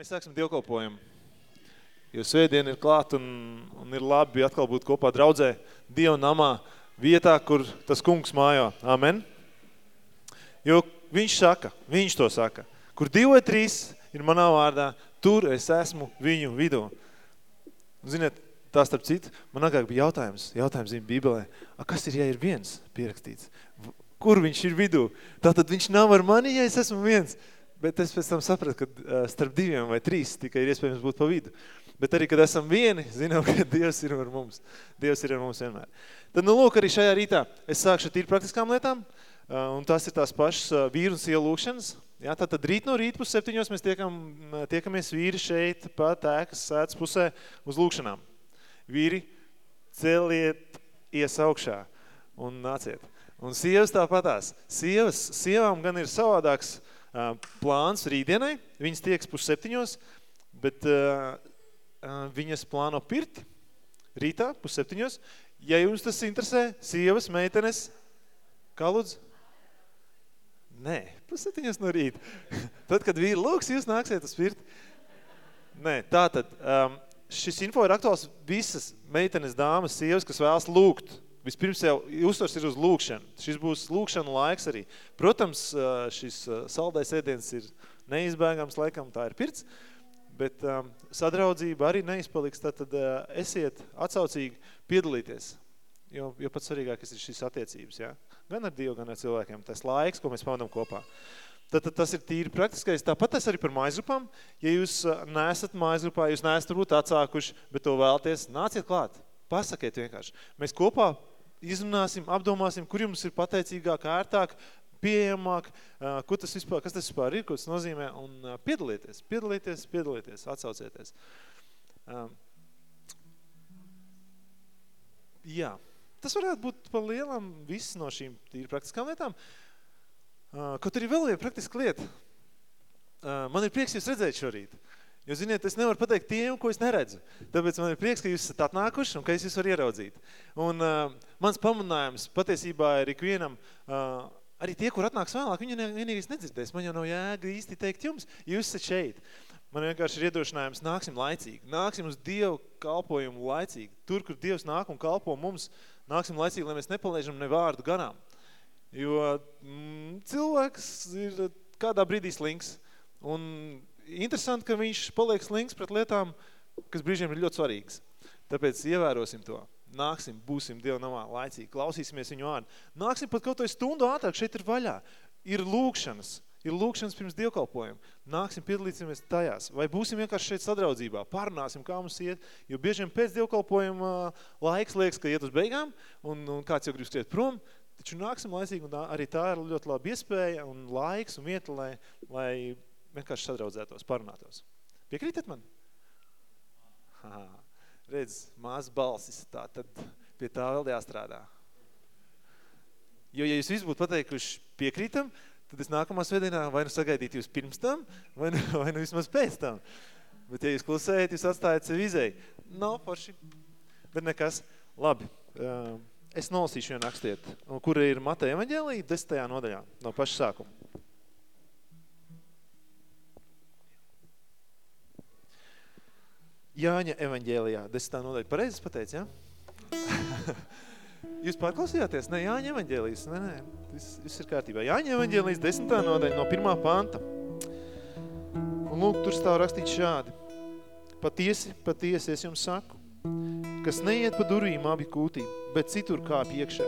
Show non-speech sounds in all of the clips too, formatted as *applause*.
Mēs sāksim dievkalpojumu. Jo svētdien ir klāt un, un ir labi atkal būt kopā draudzē Dieva namā, vietā, kur tas kungs mājo. Amen. Jo viņš saka, viņš to saka, kur divi vai trīs ir manā vārdā, tur es esmu viņu vidū. Ziniet, tā starp citu, man agrāk bija jautājums, jautājums zina Bībelē, a, kas ir, ja ir viens pierakstīts? Kur viņš ir vidū? Tātad viņš nav ar mani, ja es esmu viens. Bet es pēc tam sapratu, ka starp diviem vai trīs tikai ir iespējams būt pa vidu. Bet arī, kad esam vieni, zinām, *laughs* ka Dievs ir ar mums. Dievs ir ar mums vienmēr. Tad, nu, lūk, arī šajā rītā es sākšu tīri praktiskām lietām, un tās ir tās pašas vīru un sielu lūkšanas. Jā, tātad rīt no rīt pus septiņos mēs tiekam, tiekamies vīri šeit pat ēkas sētas pusē uz lūkšanām. Vīri, celiet ies augšā un nāciet. Un sievas tāpatās. Sievas, sievām gan ir savādāks uh, plāns rītdienai, viņas tieks pus septiņos, bet uh, viņas plāno pirti rītā pus septiņos. Ja jums tas interesē, sievas, meitenes, kā lūdzu? Nē, pus septiņos no rīta. *laughs* Tad, kad vīri lūks, jūs nāksiet uz pirti. Nē, tātad, um, šis info ir aktuāls visas meitenes, dāmas, sievas, kas vēlas lūgt Vispirms jau uztvars ir uz lūkšanu. Šis būs lūkšana laiks arī. Protams, šis saldais ēdiens ir neizbēgams, laikam tā ir pirts, bet um, sadraudzība arī neizpaliks, tad, tad uh, esiet atsaucīgi piedalīties. Jo, jo pats svarīgākais ir šīs attiecības, ja? gan ar Dievu, gan ar cilvēkiem. Tas laiks, ko mēs pavadām kopā. Tad, tad tas ir tīri praktiskais. Tāpat tas arī par mājasgrupām. Ja jūs neesat mājasgrupā, jūs neesat varbūt atsākuši, bet to vēlties, nāciet klāt. Pasakiet vienkārši. Mēs kopā izrunāsim, apdomāsim, kur jums ir pateicīgāk, ērtāk, pieejamāk, ko tas vispār, kas tas vispār ir, ko tas nozīmē, un piedalieties, piedalieties, piedalieties, atsaucieties. Jā, tas varētu būt pa lielam viss no šīm tīri praktiskām lietām. Kaut arī vēl viena praktiska lieta. Man ir prieks jūs redzēt šorīt. Jo, ziniet, es nevaru pateikt tiem, ko es neredzu. Tāpēc man ir prieks, ka jūs esat atnākuši un ka es jūs varu ieraudzīt. Un uh, mans pamanājums patiesībā ir ikvienam, uh, arī tie, kur atnāks vēlāk, viņi vienīgais nedzirdēs. Man jau nav jēga īsti teikt jums, jūs esat šeit. Man vienkārši ir iedrošinājums, nāksim laicīgi. Nāksim uz Dievu kalpojumu laicīgi. Tur, kur Dievs nāk un kalpo mums, nāksim laicīgi, lai mēs nepalaižam ne vārdu garām. Jo mm, cilvēks ir kādā brīdī slinks. Un interesanti, ka viņš paliek slinks pret lietām, kas brīžiem ir ļoti svarīgas. Tāpēc ievērosim to. Nāksim, būsim Dieva namā laicīgi, klausīsimies viņu vārdu. Nāksim pat kaut to stundu ātrāk, šeit ir vaļā. Ir lūkšanas, ir lūkšanas pirms dievkalpojuma. Nāksim, piedalīsimies tajās. Vai būsim vienkārši šeit sadraudzībā, pārunāsim, kā mums iet, jo biežiem pēc dievkalpojuma laiks liekas, ka iet uz beigām, un, un kāds jau grib skriet prom, taču nāksim laicīgi, un arī tā ir ļoti laba iespēja un laiks un vieta, lai, lai vienkārši sadraudzētos, parunātos. Piekrītat man? Ha, redz, maz balsis, tā tad pie tā vēl jāstrādā. Jo, ja jūs visi būtu pateikuši piekrītam, tad es nākamā svētdienā vai nu sagaidītu jūs pirms tam, vai nu, *laughs* vai nu vismaz pēc tam. Bet ja jūs klusējat, jūs atstājat sevi izēju. Nav forši. Bet nekas. Labi. Es nolasīšu vienu rakstiet, kura ir Mateja evaņģēlija, desmitajā nodaļā, no paša sākuma. Jāņa evaņģēlijā, desmitā nodaļa. Pareizes pateic, ja? *laughs* Jūs pārklausījāties? Nē, Jāņa evaņģēlijas. Nē, nē, viss, viss ir kārtībā. Jāņa evaņģēlijas desmitā nodaļa no pirmā panta. Un lūk, tur stāv rakstīt šādi. Patiesi, patiesi es jums saku, kas neiet pa durvīm abi kūtī, bet citur kā piekšā,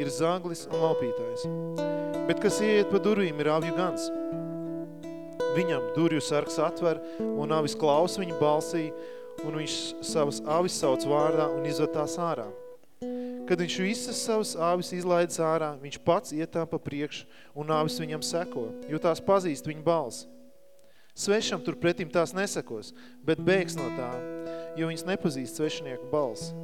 ir zaglis un laupītājs. Bet kas ieiet pa durvīm, ir avju gans. Viņam durvju sargs atver un avis klaus viņa balsī, un viņš savas avis sauc vārdā un izved tās ārā. Kad viņš visas savas āvis izlaidas ārā, viņš pats ietām pa priekšu, un āvis viņam seko, jo tās pazīst viņa balsi. Svešam tur pretim tās nesakos, bet bēgs no tā, jo viņas nepazīst svešinieku balsi.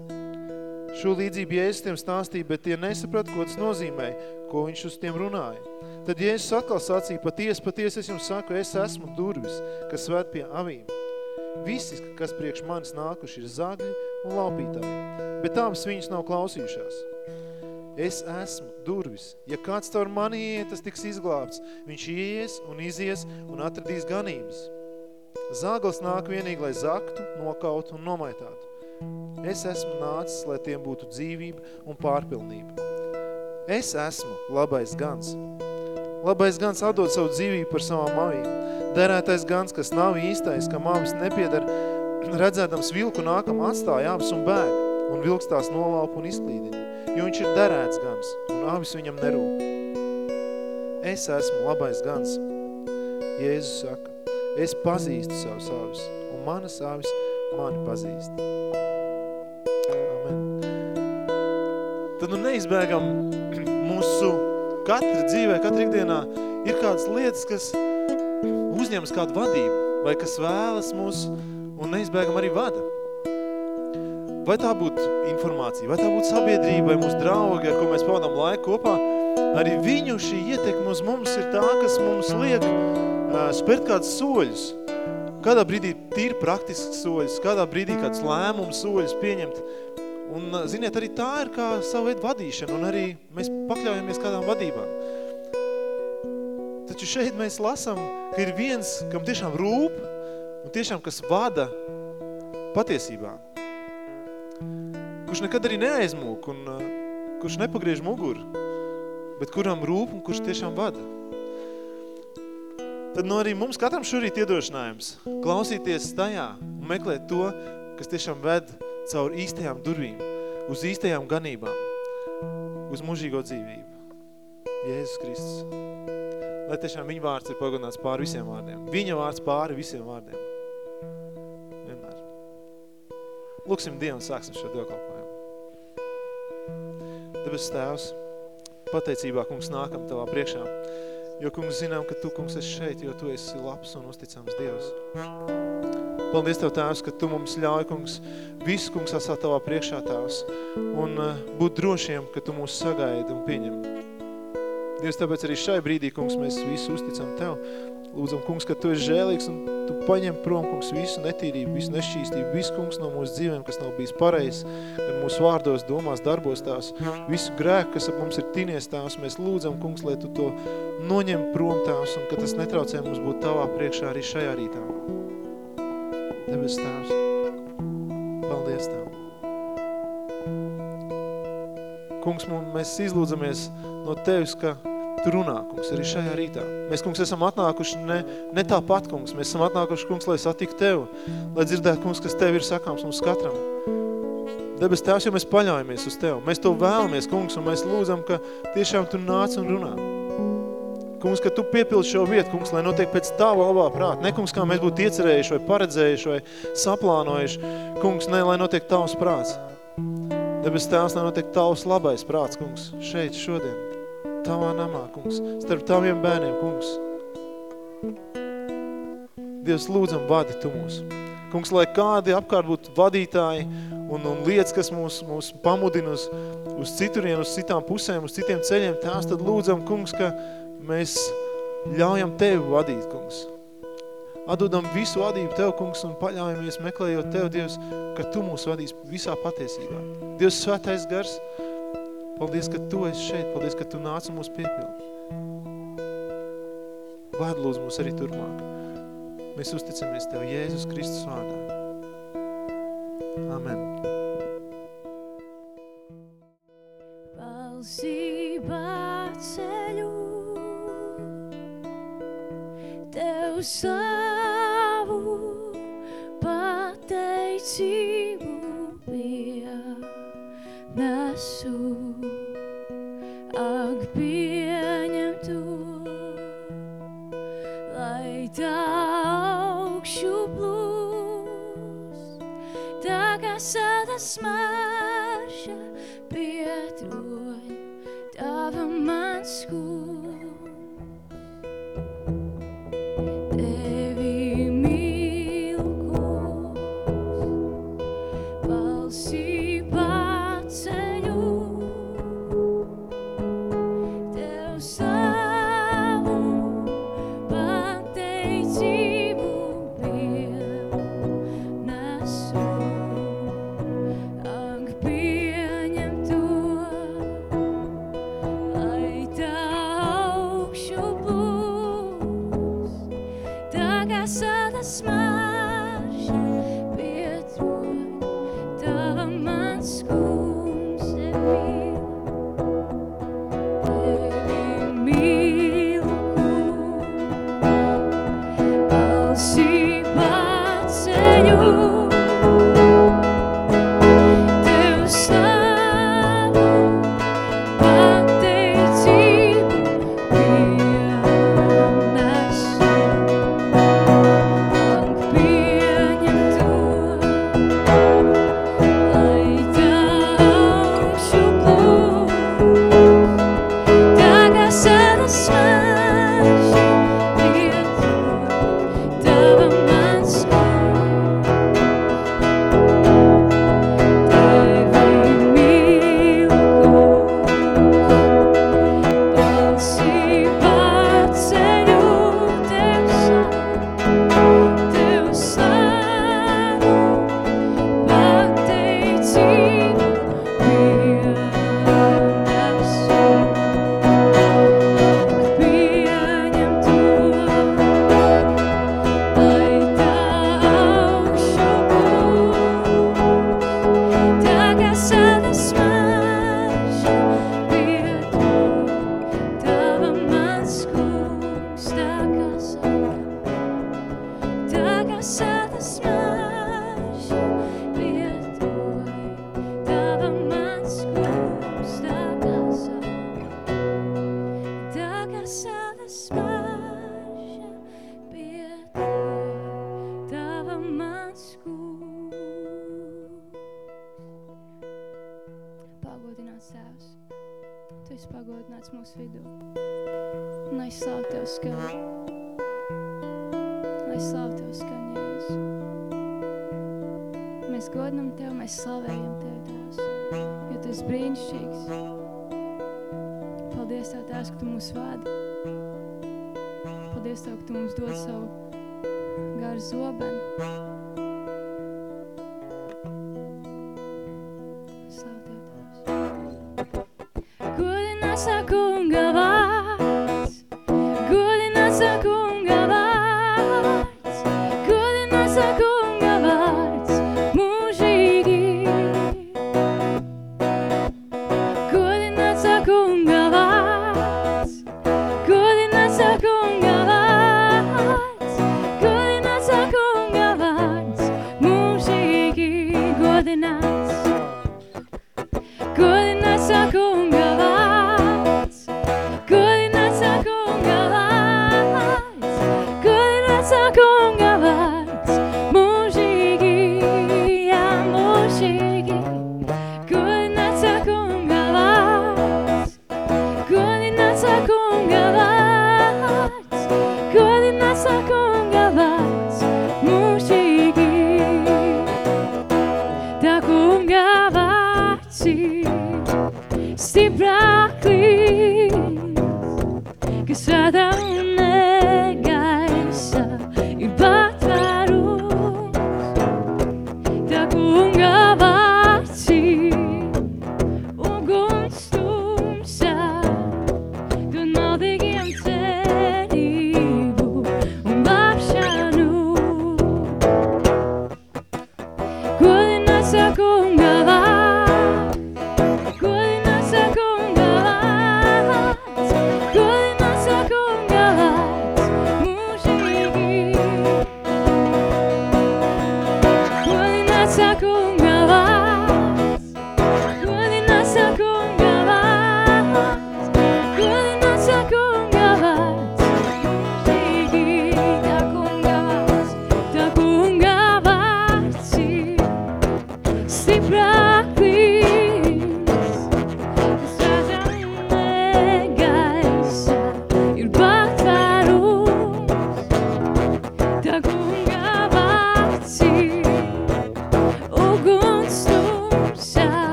Šo līdzību Jēzus tiem stāstīja, bet tie nesaprata, ko tas nozīmē, ko viņš uz tiem runāja. Tad Jēzus atkal sacīja, patiesi, patiesi es jums saku, es esmu durvis, kas ved pie avīm. Visi, kas priekš manis nākuši, ir zagļi un laupītāji, bet tāms viņas nav klausījušās. Es esmu durvis. Ja kāds caur mani iet, tas tiks izglābts. Viņš ies un izies un atradīs ganības. Zāgals nāk vienīgi, lai zaktu, nokautu un nomaitātu. Es esmu nācis, lai tiem būtu dzīvība un pārpilnība. Es esmu labais gans. Labais gans atdod savu dzīvību par savām mavīm. Derētais gans, kas nav īstais, ka mavis nepiedar, redzēdams vilku nākam atstāja avis un bēg, un vilks tās nolaupa un izklīdina, jo viņš ir derēts gans, un avis viņam nerūp. Es esmu labais gans. Jēzus saka, es pazīstu savus avis, un manas avis mani pazīst. Amen. Tad nu neizbēgam mūsu katra dzīvē, katra ikdienā ir kādas lietas, kas uzņemas kādu vadību, vai kas vēlas mūs un neizbēgam arī vada. Vai tā būtu informācija, vai tā būtu sabiedrība, vai mūsu draugi, ar ko mēs pavadām laiku kopā, arī viņu šī ietekme uz mums ir tā, kas mums liek uh, spērt kādus soļus. Kādā brīdī tīri praktisks soļus, kādā brīdī kādus lēmumus soļus pieņemt. Un, ziniet, arī tā ir kā savu veidu vadīšana, un arī mēs pakļaujamies kādām vadībām. Taču šeit mēs lasam, ka ir viens, kam tiešām rūp, un tiešām, kas vada patiesībā. Kurš nekad arī neaizmūk, un uh, kurš nepagriež muguru, bet kuram rūp un kurš tiešām vada. Tad no arī mums katram šorīt iedošanājums klausīties tajā un meklēt to, kas tiešām ved caur īstajām durvīm, uz īstajām ganībām, uz mūžīgo dzīvību. Jēzus Kristus. Lai tiešām viņa vārds ir pagodināts pāri visiem vārdiem. Viņa vārds pāri visiem vārdiem. Vienmēr. Lūksim Dievu un sāksim šo dievkalpojumu. Debes Tēvs, pateicībā, kungs, nākam tavā priekšā, jo, kungs, zinām, ka tu, kungs, esi šeit, jo tu esi labs un uzticams Dievs. Paldies Tev, Tēvs, ka Tu mums ļauj, kungs, visu, kungs, esā Tavā priekšā, Tēvs, un uh, būt drošiem, ka Tu mūs sagaidi un pieņem. Dievs, tāpēc arī šai brīdī, kungs, mēs visu uzticam Tev. Lūdzam, kungs, ka Tu esi žēlīgs un Tu paņem prom, kungs, visu netīrību, visu nešķīstību, visu, kungs, no mūsu dzīvēm, kas nav bijis pareizs, gan mūsu vārdos, domās, darbos tās, visu grēku, kas ap mums ir tinies tās, mēs lūdzam, kungs, lai Tu to noņem prom tās un ka tas netraucē mums būt Tavā priekšā arī šajā rītā. Debes Tēvs, paldies Tev. Kungs, mēs izlūdzamies no Tevis, ka Tu runā, kungs, arī šajā rītā. Mēs, kungs, esam atnākuši ne, ne tāpat, kungs. Mēs esam atnākuši, kungs, lai satiktu Tev, lai dzirdētu, kungs, kas Tev ir sakāms mums katram. Debes Tēvs, jo mēs paļaujamies uz Tev. Mēs to vēlamies, kungs, un mēs lūdzam, ka tiešām Tu nāc un runā. Kungs, ka Tu piepildi šo vietu, kungs, lai notiek pēc Tava labā prāta. Ne, kungs, kā mēs būtu iecerējuši vai paredzējuši vai saplānojuši. Kungs, ne, lai notiek Tavs prāts. Debes Tēvs, lai notiek Tavs labais prāts, kungs, šeit, šodien. Tavā namā, kungs, starp Taviem bērniem, kungs. Dievs, lūdzam, vadi Tu mūs. Kungs, lai kādi apkārt būtu vadītāji un, un lietas, kas mūs, mūs pamudina uz, uz citurien, uz citām pusēm, uz citiem ceļiem, tās tad lūdzam, kungs, ka mēs ļaujam Tevi vadīt, kungs. Atdodam visu vadību Tev, kungs, un paļaujamies meklējot Tev, Dievs, ka Tu mūs vadīs visā patiesībā. Dievs, svētais gars, paldies, ka Tu esi šeit, paldies, ka Tu nāc un mūs piepildi. Vād lūdzu mūs arī turpmāk. Mēs uzticamies Tev Jēzus Kristus vārdā. Amen. Valstībā ceļu Tev savu pateicību pienesu Ak, pieņem to Lai tā augšu plūst Tā kā sada smarša pietroļ Tava mans kungs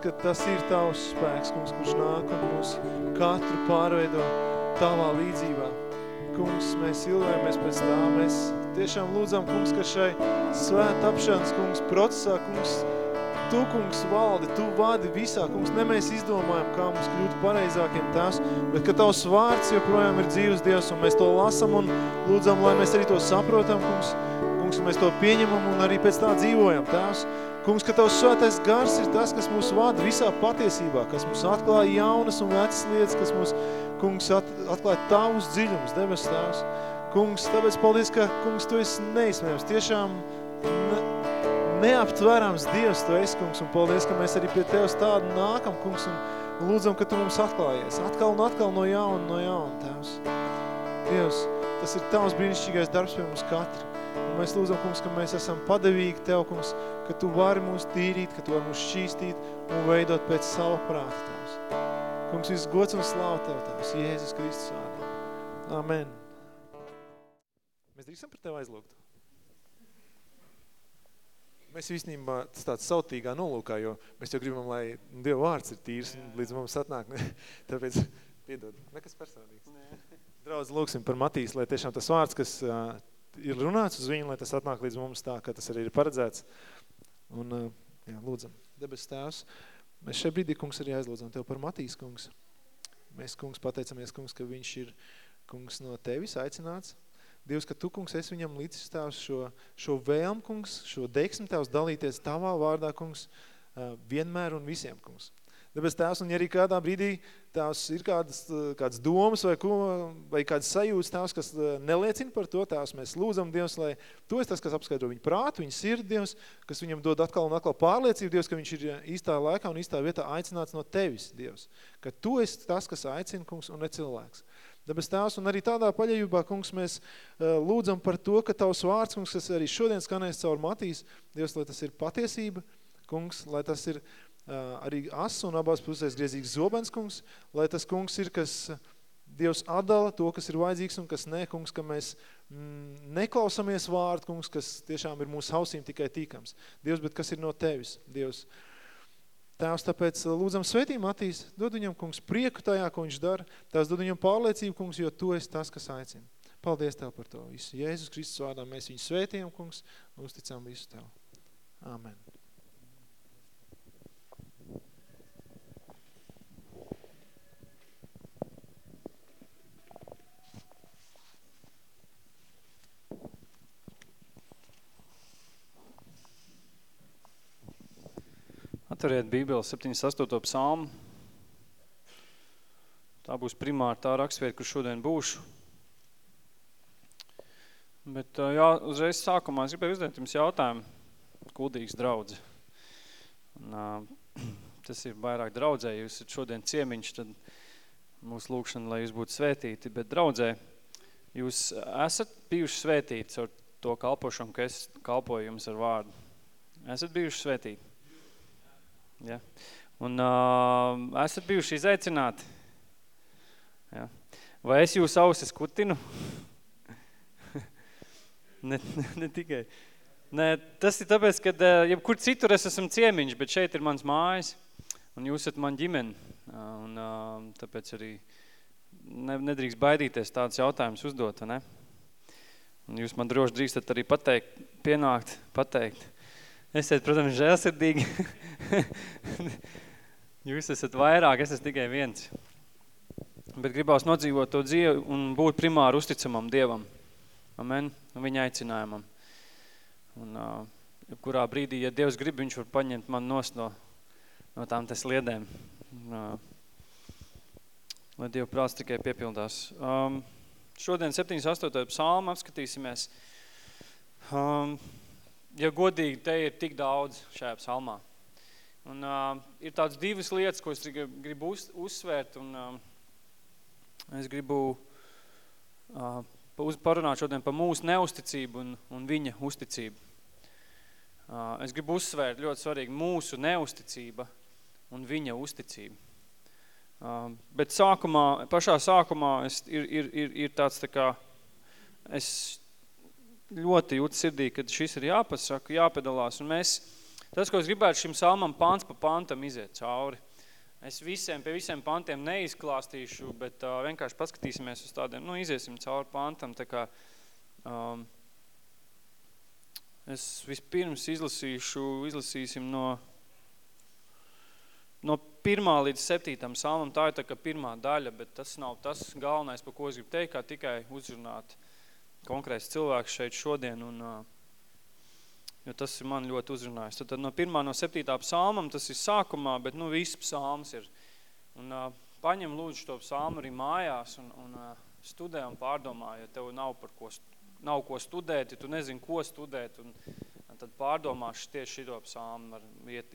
kungs, ka tas ir tavs spēks, kungs, kurš nāk un mūs katru pārveido tavā līdzībā. Kungs, mēs ilgojamies pēc tā, mēs tiešām lūdzam, kungs, ka šai svēta apšanas, kungs, procesā, kungs, Tu, kungs, valdi, Tu vadi visā, kungs, ne mēs izdomājam, kā mums kļūt pareizākiem tās, bet ka Tavs vārds joprojām ir dzīves Dievs, un mēs to lasam un lūdzam, lai mēs arī to saprotam, kungs, mēs to pieņemam un arī pēc tā dzīvojam, Tēvs. Kungs, ka Tavs svētais gars ir tas, kas mūs vada visā patiesībā, kas mums atklāja jaunas un vecas lietas, kas mums, kungs, atklāja Tavus dziļumus, debes Tēvs. Kungs, tāpēc paldies, ka, kungs, Tu esi neizmējams, tiešām ne, neaptverams Dievs Tu esi, kungs, un paldies, ka mēs arī pie Tevs tādu nākam, kungs, un lūdzam, ka Tu mums atklājies, atkal un atkal no jauna, no jauna, Tēvs. Dievs, tas ir Tavs brīnišķīgais darbs pie mums katra. Mēs lūdzam, kungs, ka mēs esam padevīgi Tev, kungs, ka Tu vari mūs tīrīt, ka Tu vari mūs šķīstīt un veidot pēc sava prāta, Tevs. Kungs, viss gods un slāv Tev, Tevs, Jēzus Kristus vārdā. Amen. Mēs drīkstam par Tev aizlūgt? Mēs visnībā tas tāds sautīgā nolūkā, jo mēs jau gribam, lai Dieva vārds ir tīrs un līdz mums atnāk. Ne? *laughs* Tāpēc, piedod, nekas personīgs. Draudz, lūksim par Matīs, lai tiešām tas vārds, kas ir runāts uz viņu, lai tas atnāk līdz mums tā, ka tas arī ir paredzēts. Un, uh, jā, lūdzam, debes tēvs, mēs šeit brīdī, kungs, arī aizlūdzam Tev par Matīs, kungs. Mēs, kungs, pateicamies, kungs, ka viņš ir, kungs, no Tevis aicināts, Dievs, ka Tu, kungs, esi viņam līdzis tavs šo, šo vēlmu, kungs, šo deiksmi tavs dalīties Tavā vārdā, kungs, vienmēr un visiem, kungs. Tāpēc tēvs, un ja arī kādā brīdī tās ir kādas, kādas domas vai, ko, vai kādas sajūtas tēvs, kas neliecina par to, tēvs, mēs lūdzam Dievs, lai tu esi tas, kas apskaidro viņu prātu, viņu sirdi, Dievs, kas viņam dod atkal un atkal pārliecību, Dievs, ka viņš ir īstā laikā un īstā vietā aicināts no tevis, Dievs. Ka tu esi tas, kas aicina, kungs, un ne cilvēks. Debes tēvs, un arī tādā paļajībā, kungs, mēs lūdzam par to, ka tavs vārds, kungs, kas arī šodien skanēs caur Matīs, Dievs, lai tas ir patiesība, kungs, lai tas ir uh, arī as un abās pusēs griezīgs zobens, kungs, lai tas, kungs, ir, kas Dievs atdala to, kas ir vajadzīgs un kas ne, kungs, ka mēs mm, neklausamies vārdu, kungs, kas tiešām ir mūsu hausīm tikai tīkams. Dievs, bet kas ir no tevis, Dievs, Tēvs, tāpēc lūdzam svētī Matīs, dod viņam, kungs, prieku tajā, ko viņš dara. Tēvs, dod viņam pārliecību, kungs, jo tu esi tas, kas aicina. Paldies Tev par to visu. Jēzus Kristus vārdā mēs viņu svētījam, kungs, un uzticam visu Tev. Amen. Atveriet Bībeli 78. psalmu. Tā būs primāri tā rakstvieta, kur šodien būšu. Bet jā, uzreiz sākumā es gribēju uzdēt jums jautājumu. Kuldīgs draudze. Un, *clears throat* tas ir vairāk draudzē. Jūs esat šodien ciemiņš, tad mūsu lūkšana, lai jūs būtu svētīti. Bet draudzē, jūs esat bijuši svētīti ar to kalpošanu, ka es kalpoju jums ar vārdu. Esat bijuši svētīti. Ja. Un uh, esat bijuši izaicināti? Ja. Vai es jūs ausis kutinu? *laughs* ne, ne, ne tikai. Nē, tas ir tāpēc, ka uh, jebkur citur es esmu ciemiņš, bet šeit ir mans mājas, un jūs esat man ģimeni. Uh, un uh, tāpēc arī ne, nedrīkst baidīties tādus jautājumus uzdot, ne? Un jūs man droši drīkstat arī pateikt, pienākt, pateikt. Esiet, protams, žēlsirdīgi. *laughs* Jūs esat vairāk, es esmu tikai viens. Bet gribās nodzīvot to dzīvi un būt primāri uzticamam Dievam. Amen. Un viņa aicinājumam. Un uh, kurā brīdī, ja Dievs grib, viņš var paņemt man nost no, no tām te sliedēm. Uh, lai Dieva prāts tikai piepildās. Um, šodien 78. psalmu apskatīsimies. Um, ja godīgi, te ir tik daudz šajā psalmā. Un uh, ir tāds divas lietas, ko es gribu uz, uzsvērt, un uh, es gribu uh, uz, parunāt šodien par mūsu neusticību un, un viņa uzticību. Uh, es gribu uzsvērt ļoti svarīgi mūsu neusticība un viņa uzticība. Uh, bet sākumā, pašā sākumā es, ir, ir, ir, ir tāds tā kā, es ļoti jūt sirdī, ka šis ir jāpasaka, jāpedalās. Un mēs, tas, ko es gribētu šim salmam pants pa pantam iziet cauri. Es visiem, pie visiem pantiem neizklāstīšu, bet uh, vienkārši paskatīsimies uz tādiem, nu, iziesim cauri pantam, tā kā um, es vispirms izlasīšu, izlasīsim no, no pirmā līdz septītam salmam, tā ir tā kā pirmā daļa, bet tas nav tas galvenais, par ko es gribu teikt, kā tikai uzrunāt uh, konkrēts cilvēks šeit šodien, un, jo tas ir man ļoti uzrunājis. Tad, tad no pirmā, no septītā psalmam, tas ir sākumā, bet nu viss psalms ir. Un paņem lūdzu to psalmu arī mājās un, un studē un pārdomā, ja tev nav, par ko, nav ko studēt, ja tu nezini, ko studēt, un, tad pārdomāšu tieši šito psalmu ar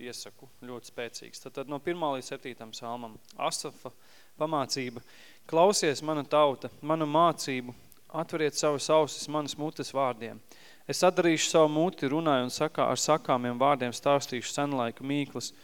iesaku ļoti spēcīgs. Tad, tad no 1. līdz 7. psalmam Asafa pamācība. Klausies, mana tauta, manu mācību, atveriet savas ausis manas mutes vārdiem. Es atdarīšu savu muti, runāju un sakā, ar sakāmiem vārdiem stāstīšu senlaika mīklas –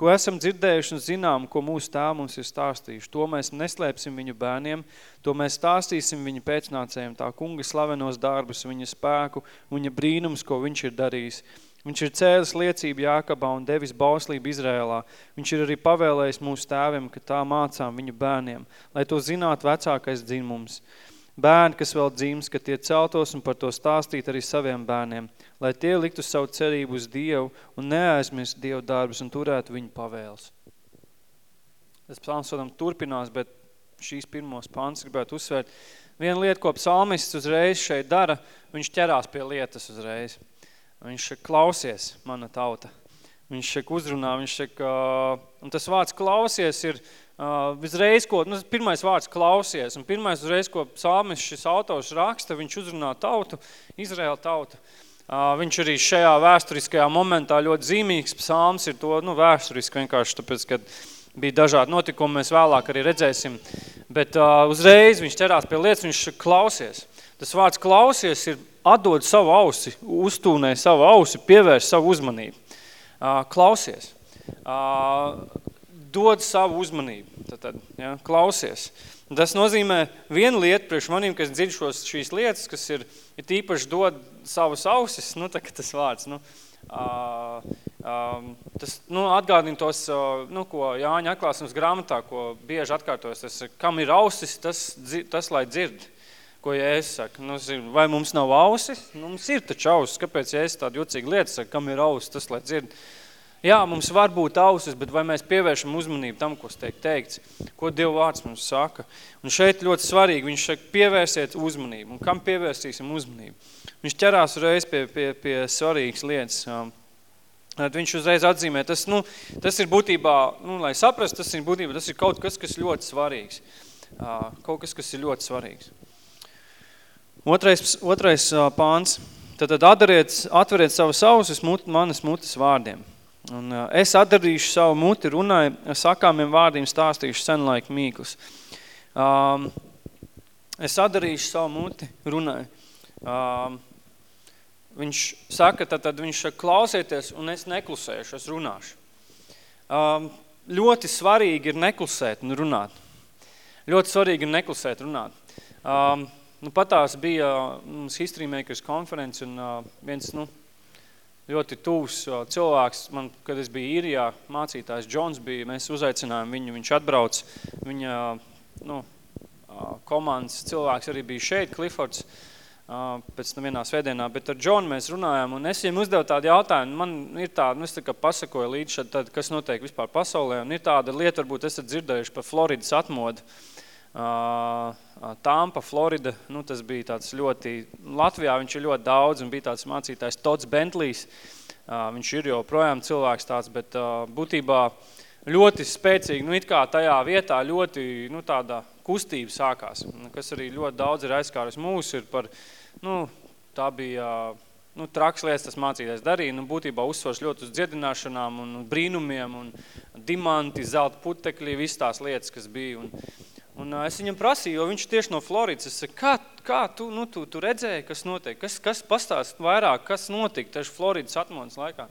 ko esam dzirdējuši un zinām, ko mūsu tā mums ir stāstījuši. To mēs neslēpsim viņu bērniem, to mēs stāstīsim viņu pēcnācējiem, tā kunga slavenos darbus, viņa spēku, viņa brīnums, ko viņš ir darījis. Viņš ir cēlis liecību Jākabā un devis bauslību Izrēlā. Viņš ir arī pavēlējis mūsu tēviem, ka tā mācām viņu bērniem, lai to zinātu vecākais dzimums. Bērni, kas vēl dzims, ka tie celtos un par to stāstīt arī saviem bērniem – lai tie liktu savu cerību uz Dievu un neaizmirst Dievu darbus un turētu viņu pavēles. Tas psalms, protams, turpinās, bet šīs pirmos pants gribētu uzsvērt. Viena lieta, ko psalmists uzreiz šeit dara, viņš ķerās pie lietas uzreiz. Viņš klausies, mana tauta. Viņš šeit uzrunā, viņš šeit, un tas vārds klausies ir uh, visreiz, ko, nu, pirmais vārds klausies, un pirmais uzreiz, ko psalmis šis autors raksta, viņš uzrunā tautu, Izraēla tautu. Uh, Viņš arī šajā vēsturiskajā momentā ļoti zīmīgs psalms ir to, nu, vēsturiski vienkārši, tāpēc, kad bija dažādi notikumi, mēs vēlāk arī redzēsim. Bet uh, uzreiz viņš ķerās pie lietas, viņš klausies. Tas vārds klausies ir atdod savu ausi, uztūnē savu ausi, pievērš savu uzmanību. Uh, klausies. Uh, dod savu uzmanību. Tad, tad, ja, klausies. Tas nozīmē vienu lietu priekš maniem, kas dzird šos, šīs lietas, kas ir, ir tīpaši dod savas ausis, nu, tā, tas vārds, nu, uh, um, tas, nu, atgādina tos, uh, nu, ko Jāņa atklāsums grāmatā, ko bieži atkārtos, tas, kam ir ausis, tas, tas lai dzird. Ko Jēzus saka? Nu, vai mums nav ausis? Nu, mums ir taču ausis. Kāpēc Jēzus tādu jucīgu lietu saka, kam ir ausis, tas lai dzird? Jā, mums var būt ausis, bet vai mēs pievēršam uzmanību tam, ko tiek teikts, ko Dieva vārds mums saka. Un šeit ļoti svarīgi, viņš saka, pievērsiet uzmanību. Un kam pievērsīsim uzmanību? Viņš ķerās uzreiz pie, pie, pie svarīgas lietas. Viņš uzreiz atzīmē, tas, nu, tas ir būtībā, nu, lai saprast, tas ir būtībā, tas ir kaut kas, kas ļoti svarīgs. Kaut kas, kas ir ļoti svarīgs. Otrais, otrais pāns. Tad, tad atdariet, atveriet savas ausis mut, manas mutes vārdiem. Un, es atdarīšu savu muti, runāju, sakāmiem vārdiem stāstīšu senlaika mīklus. Um, es atdarīšu savu muti, runāju. Um, viņš saka, tad, tad viņš saka, klausieties, un es neklusēšu, es runāšu. Um, ļoti svarīgi ir neklusēt un runāt. Ļoti svarīgi ir neklusēt runāt. Um, nu, patās bija mums History Makers konference, un uh, viens, nu, ļoti tūs cilvēks. Man, kad es biju īrijā, mācītājs Džons bija, mēs uzaicinājām viņu, viņš atbrauc, viņa nu, komandas cilvēks arī bija šeit, Cliffords, pēc tam vienā svētdienā, bet ar Džonu mēs runājām, un es viņam uzdevu tādu jautājumu, man ir tāda, nu es tā kā pasakoju līdz šad, tad, kas notiek vispār pasaulē, un ir tāda lieta, varbūt esat dzirdējuši par Floridas atmodu, Tampa, Florida, nu tas bija tāds ļoti, Latvijā viņš ir ļoti daudz un bija tāds mācītājs Tots Bentlijs, viņš ir joprojām cilvēks tāds, bet būtībā ļoti spēcīgi, nu it kā tajā vietā ļoti, nu tāda kustība sākās, kas arī ļoti daudz ir aizskārus mūsu, ir par, nu tā bija, nu traks lietas tas mācītājs darīja, nu būtībā uzsvars ļoti uz dziedināšanām un brīnumiem un dimanti, zelta putekļi, visas tās lietas, kas bija. Un, Un uh, es viņam prasīju, jo viņš tieši no Floridas, es saku, kā, kā tu, nu, tu, tu redzēji, kas notiek, kas, kas pastāst vairāk, kas notika tieši Floridas atmodas laikā.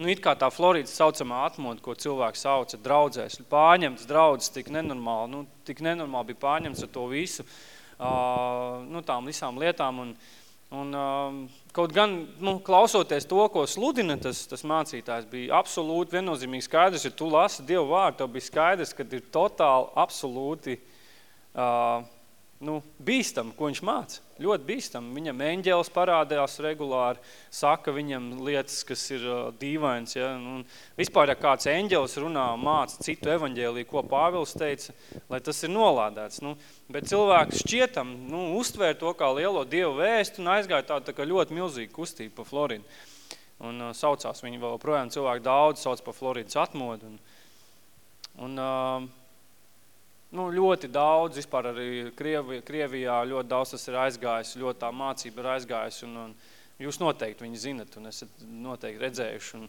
Nu, it kā tā Floridas saucamā atmoda, ko cilvēki sauca draudzēs, pārņemts draudzes tik nenormāli, nu, tik nenormāli bija pārņemts ar to visu, uh, nu, tām visām lietām, un, un uh, kaut gan, nu, klausoties to, ko sludina tas, tas mācītājs, bija absolūti viennozīmīgi skaidrs, ja tu lasi Dievu vārdu, tev bija skaidrs, ka ir totāli, absolūti, uh, uh, nu, bīstam, ko viņš māca. Ļoti bīstam. Viņam eņģēlis parādījās regulāri, saka viņam lietas, kas ir uh, dīvains. Ja? Un vispār, ja kāds eņģēlis runā, māca citu evaņģēliju, ko Pāvils teica, lai tas ir nolādēts. Nu, bet cilvēks šķietam nu, uztvēr to kā lielo dievu vēstu un aizgāja tādu tā kā ļoti milzīgu kustību pa Floridu. Un uh, saucās viņi vēl projām cilvēki daudz sauc pa Floridas atmodu. Un, un uh, nu, ļoti daudz, vispār arī Krievi, Krievijā ļoti daudz tas ir aizgājis, ļoti tā mācība ir aizgājis, un, un jūs noteikti viņu zinat, un esat noteikti redzējuši. Un,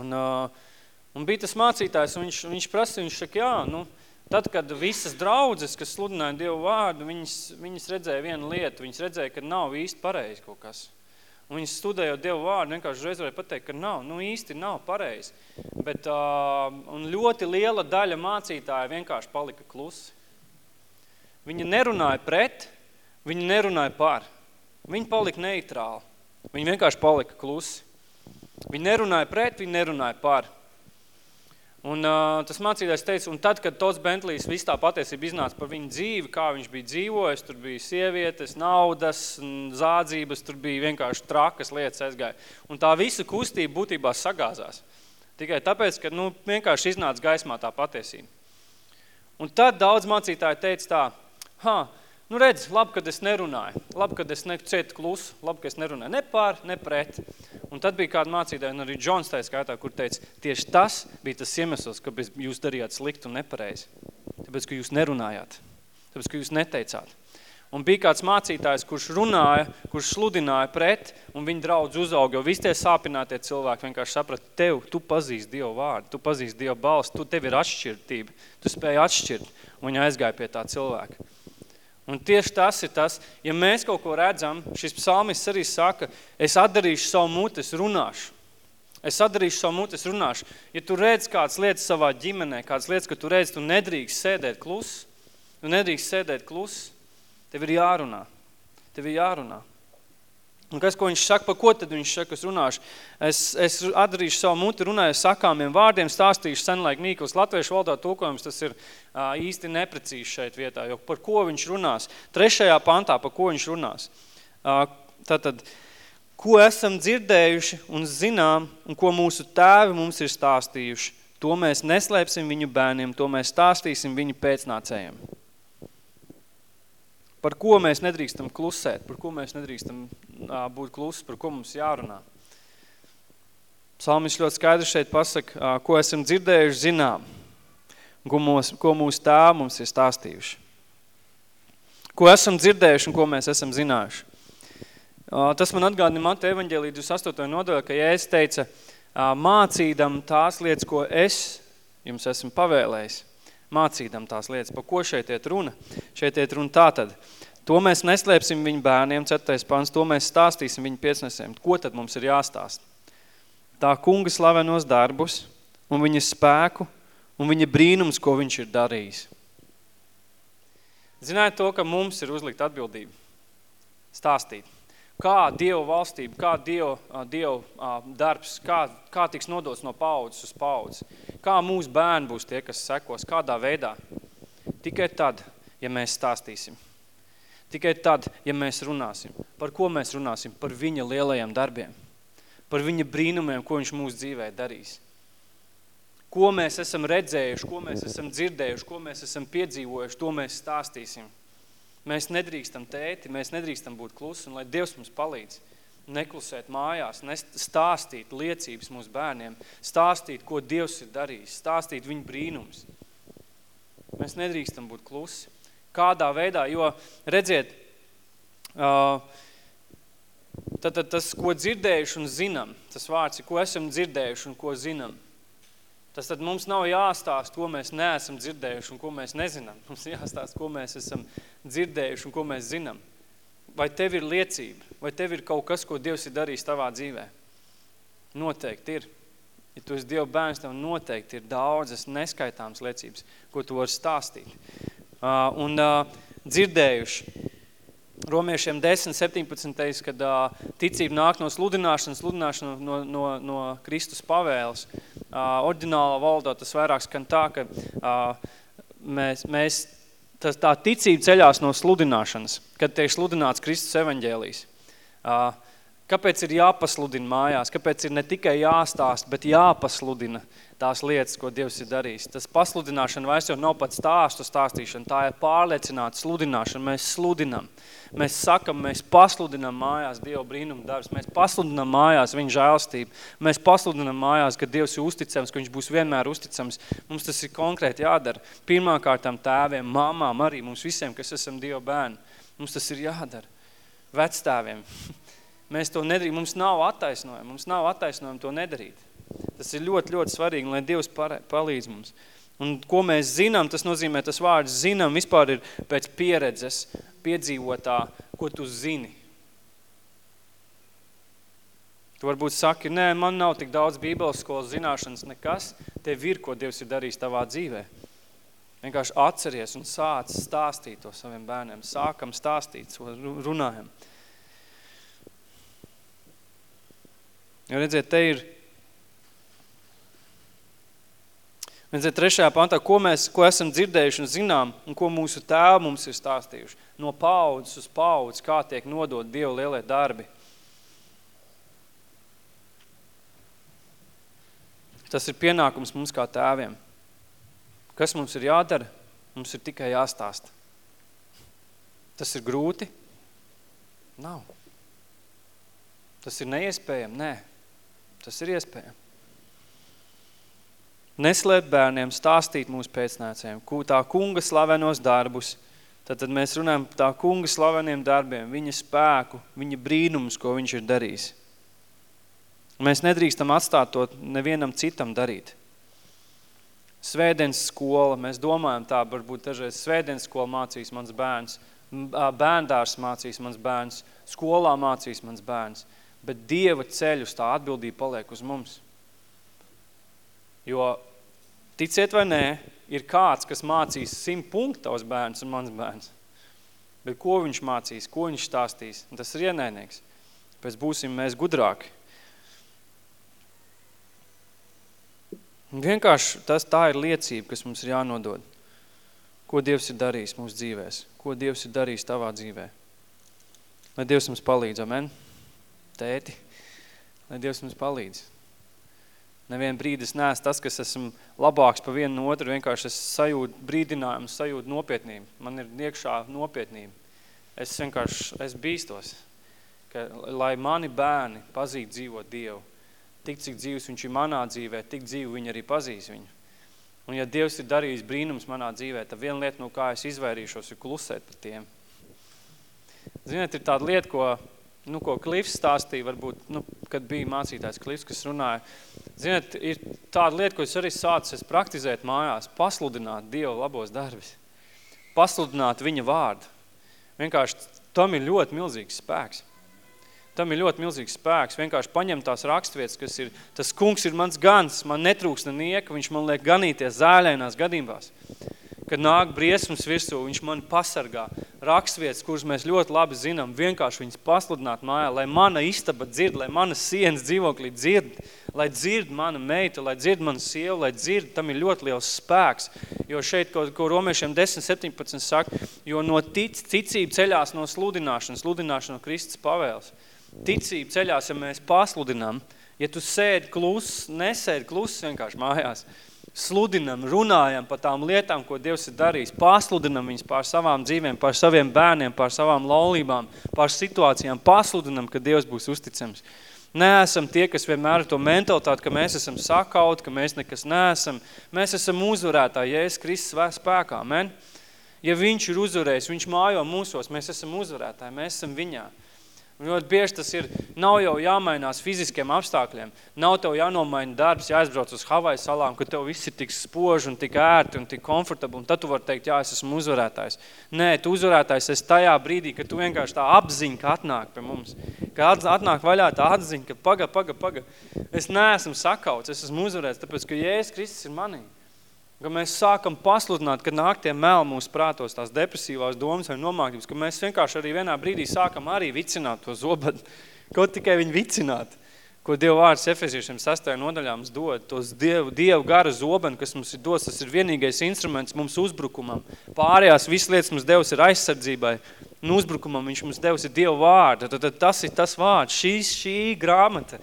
un, un bija tas mācītājs, un viņš, viņš prasa, viņš saka, jā, nu, tad, kad visas draudzes, kas sludināja Dievu vārdu, viņas, viņas redzēja vienu lietu, viņas redzēja, ka nav īsti pareizi kaut kas. Un viņas studējot Dievu vārdu, vienkārši reiz varēja pateikt, ka nav, nu īsti nav pareizi. Bet, uh, un ļoti liela daļa mācītāja vienkārši palika klusi. Viņa nerunāja pret, viņa nerunāja par. Viņa palika neitrāli. Viņa vienkārši palika klusi. Viņa nerunāja pret, viņa nerunāja par. Un uh, tas mācītājs teica, un tad, kad Tots Bentlijs viss tā patiesība iznāca par viņu dzīvi, kā viņš bija dzīvojis, tur bija sievietes, naudas, zādzības, tur bija vienkārši trakas lietas aizgāja. Un tā visa kustība būtībā sagāzās. Tikai tāpēc, ka nu, vienkārši iznāca gaismā tā patiesība. Un tad daudz mācītāji teica tā, ha, Nu redz, labi, kad es nerunāju, labi, kad es necietu klusu, labi, ka es nerunāju ne pār, ne pret. Un tad bija kāda mācītāja, un arī Džons tā skaitā, kur teica, tieši tas bija tas iemesls, kāpēc jūs darījāt sliktu un nepareizi. Tāpēc, ka jūs nerunājāt, tāpēc, ka jūs neteicāt. Un bija kāds mācītājs, kurš runāja, kurš sludināja pret, un viņa draudz uzauga, jo visi tie sāpinātie cilvēki vienkārši saprata, tev, tu pazīsti Dievu vārdu, tu pazīsti Dievu balstu, tu tev ir atšķirtība, tu spēji atšķirt, un viņa aizgāja pie tā cilvēka. Un tieši tas ir tas, ja mēs kaut ko redzam, šis psalmists arī saka, es atdarīšu savu muti, es runāšu. Es atdarīšu savu muti, es runāšu. Ja tu redz kādas lietas savā ģimenē, kādas lietas, ka tu redz, tu nedrīkst sēdēt klus, tu nedrīkst sēdēt klus, tev ir jārunā. Tev ir jārunā. Un kas, ko viņš saka, pa ko tad viņš saka, es runāšu? Es, es atdarīšu savu muti, runāju sakāmiem vārdiem, stāstīšu senlaik Mīkls. Latviešu valodā tulkojums tas ir uh, īsti neprecīzi šeit vietā, jo par ko viņš runās. Trešajā pantā, par ko viņš runās. Uh, tātad, ko esam dzirdējuši un zinām, un ko mūsu tēvi mums ir stāstījuši, to mēs neslēpsim viņu bērniem, to mēs stāstīsim viņu pēcnācējiem. Par ko mēs nedrīkstam klusēt, par ko mēs nedrīkstam būt klusi, par ko mums jārunā. Psalmis ļoti skaidrs šeit pasaka, ko esam dzirdējuši, zinām, mūs, ko mūsu tēvi mums ir stāstījuši. Ko esam dzirdējuši un ko mēs esam zinājuši. Tas man atgādina Mata evaņģēlī 28. nodaļa, ka Jēzus teica, mācīdam tās lietas, ko es jums esmu pavēlējis mācīdam tās lietas. Pa ko šeit iet runa? Šeit iet runa tātad. To mēs neslēpsim viņu bērniem, ceturtais pants, to mēs stāstīsim viņu piecnesiem. Ko tad mums ir jāstāst? Tā kunga slavenos darbus un viņa spēku un viņa brīnums, ko viņš ir darījis. Zinājiet to, ka mums ir uzlikt atbildība. Stāstīt kā Dieva valstība, kā Dieva, Dieva darbs, kā, kā tiks nodots no paudzes uz paudzes, kā mūsu bērni būs tie, kas sekos, kādā veidā. Tikai tad, ja mēs stāstīsim. Tikai tad, ja mēs runāsim. Par ko mēs runāsim? Par viņa lielajiem darbiem. Par viņa brīnumiem, ko viņš mūsu dzīvē darīs. Ko mēs esam redzējuši, ko mēs esam dzirdējuši, ko mēs esam piedzīvojuši, to mēs stāstīsim. Mēs nedrīkstam tēti, mēs nedrīkstam būt klusi, un lai Dievs mums palīdz neklusēt mājās, stāstīt liecības mūsu bērniem, stāstīt, ko Dievs ir darījis, stāstīt viņu brīnums. Mēs nedrīkstam būt klusi. Kādā veidā, jo, redziet, uh, tad, tad tas, ko dzirdējuši un zinam, tas vārds ir, ko esam dzirdējuši un ko zinam – Tas tad mums nav jāstāst, ko mēs neesam dzirdējuši un ko mēs nezinām. Mums jāstāst, ko mēs esam dzirdējuši un ko mēs zinām. Vai tev ir liecība? Vai tev ir kaut kas, ko Dievs ir darījis tavā dzīvē? Noteikti ir. Ja tu esi Dieva bērns, tev noteikti ir daudzas neskaitāmas liecības, ko tu vari stāstīt. Uh, un uh, dzirdējuši. Romiešiem 10, 17, kad uh, ticība nāk no sludināšanas, sludināšana no, no, no Kristus pavēles. Uh, oriģinālā valodā tas vairāk skan tā, ka uh, mēs, mēs tas, tā ticība ceļās no sludināšanas, kad tiek sludināts Kristus evaņģēlijs. Kāpēc ir jāpasludina mājās? Kāpēc ir ne tikai jāstāst, bet jāpasludina tās lietas, ko Dievs ir darījis? Tas pasludināšana vairs jau nav pat stāstu stāstīšana, tā ir pārliecināta sludināšana. Mēs sludinam. Mēs sakam, mēs pasludinam mājās Dieva brīnumu darbs. Mēs pasludinam mājās viņa žēlstību. Mēs pasludinam mājās, ka Dievs ir uzticams, ka viņš būs vienmēr uzticams. Mums tas ir konkrēti jādara. Pirmkārtām tēviem, mamām, arī mums visiem, kas esam Dieva bērni. Mums tas ir jādara. Vecstāviem. *laughs* Mēs to nedarīt, mums nav attaisnojumi, mums nav attaisnojumi to nedarīt. Tas ir ļoti, ļoti svarīgi, lai Dievs palīdz mums. Un ko mēs zinām, tas nozīmē, tas vārds zinām vispār ir pēc pieredzes, piedzīvotā, ko tu zini. Tu varbūt saki, nē, man nav tik daudz bībeles skolas zināšanas nekas, tev ir, ko Dievs ir darījis tavā dzīvē. Vienkārši atceries un sāc stāstīt to saviem bērniem. Sākam stāstīt, runājam. Jo redziet, te ir, redziet, trešajā pantā, ko mēs, ko esam dzirdējuši un zinām, un ko mūsu tēvi mums ir stāstījuši. No paudzes uz paudzes, kā tiek nodot Dievu lielie darbi. Tas ir pienākums mums kā tēviem. Kas mums ir jādara? Mums ir tikai jāstāst. Tas ir grūti? Nav. Tas ir neiespējami? Nē. Tas ir iespējams. Neslēpt bērniem, stāstīt mūsu pēcnācējiem, tā kunga slavenos darbus, tad, tad mēs runājam tā kunga slaveniem darbiem, viņa spēku, viņa brīnumus, ko viņš ir darījis. Mēs nedrīkstam atstāt to nevienam citam darīt. Svētdienas skola, mēs domājam tā, varbūt dažreiz svētdienas skola mācīs mans bērns, bērndārs mācīs mans bērns, skolā mācīs mans bērns – bet Dieva ceļus tā atbildība paliek uz mums. Jo, ticiet vai nē, ir kāds, kas mācīs simt punktu tavs bērns un mans bērns. Bet ko viņš mācīs, ko viņš stāstīs, un tas ir ienainieks. Pēc būsim mēs gudrāki. Un vienkārši tas tā ir liecība, kas mums ir jānodod. Ko Dievs ir darījis mūsu dzīvēs? Ko Dievs ir darījis tavā dzīvē? Lai Dievs mums palīdz, amen? tēti, lai Dievs mums palīdz. Nevien brīdi es neesmu tas, kas esmu labāks pa vienu no otru, vienkārši es sajūtu brīdinājumu, sajūtu nopietnību. Man ir iekšā nopietnība. Es vienkārši, es bīstos, ka, lai mani bērni pazītu dzīvot Dievu. Tik, cik dzīves viņš ir manā dzīvē, tik dzīvi viņi arī pazīs viņu. Un ja Dievs ir darījis brīnums manā dzīvē, tad viena lieta, no kā es izvairīšos, ir klusēt par tiem. Ziniet, ir tāda lieta, ko nu, ko Klifs stāstīja, varbūt, nu, kad bija mācītājs Klifs, kas runāja. Ziniet, ir tāda lieta, ko es arī sācis praktizēt mājās, pasludināt Dievu labos darbus. Pasludināt viņa vārdu. Vienkārši tam ir ļoti milzīgs spēks. Tam ir ļoti milzīgs spēks. Vienkārši paņem tās rakstvietas, kas ir, tas kungs ir mans gans, man netrūks ne nieka, viņš man liek ganīties zēļainās gadījumās kad nāk briesmas virsū, viņš mani pasargā. Rakstvietas, kuras mēs ļoti labi zinām, vienkārši viņas pasludināt mājā, lai mana istaba dzird, lai mana sienas dzīvoklī dzird, lai dzird mana meita, lai dzird mana sieva, lai dzird, tam ir ļoti liels spēks. Jo šeit, ko, ko romiešiem 10, 17 saka, jo no tic, ticība ceļās no sludināšanas, sludināšana no Kristus pavēles. Ticība ceļās, ja mēs pasludinām, ja tu sēdi kluss, nesēdi kluss vienkārši mājās, sludinam, runājam par tām lietām, ko Dievs ir darījis, pasludinam viņus pār savām dzīvēm, pār saviem bērniem, pār savām laulībām, pār situācijām, pasludinam, ka Dievs būs uzticams. Neesam tie, kas vienmēr to mentalitāti, ka mēs esam sakauti, ka mēs nekas neesam. Mēs esam uzvarētāji, Jēzus Kristus spēkā, amen? Ja viņš ir uzvarējis, viņš mājo mūsos, mēs esam uzvarētāji, mēs esam viņā. Un ļoti bieži tas ir, nav jau jāmainās fiziskiem apstākļiem, nav tev jānomaina darbs, jāizbrauc uz Havaju salām, ka tev viss ir tik spoži un tik ērti un tik komfortabli, un tad tu vari teikt, jā, es esmu uzvarētājs. Nē, tu uzvarētājs esi tajā brīdī, kad tu vienkārši tā apziņa, ka atnāk pie mums, ka atnāk vaļā tā atziņa, ka paga, paga, paga, es neesmu sakauts, es esmu uzvarēts, tāpēc, ka Jēzus Kristus ir manī. Ka mēs sākam pasludināt, kad nāk tie meli mūsu prātos, tās depresīvās domas vai nomākības, ka mēs vienkārši arī vienā brīdī sākam arī vicināt to zobadu, *laughs* kaut tikai viņu vicināt, ko Dieva vārds Efeziešiem sastajā nodaļā mums dod, tos Dievu, Dievu gara zobenu, kas mums ir dos, tas ir vienīgais instruments mums uzbrukumam. Pārējās visas lietas mums Devs ir aizsardzībai, un uzbrukumam viņš mums Devs ir Dieva vārda. Tad, tad tas ir tas vārds, šīs, šī grāmata,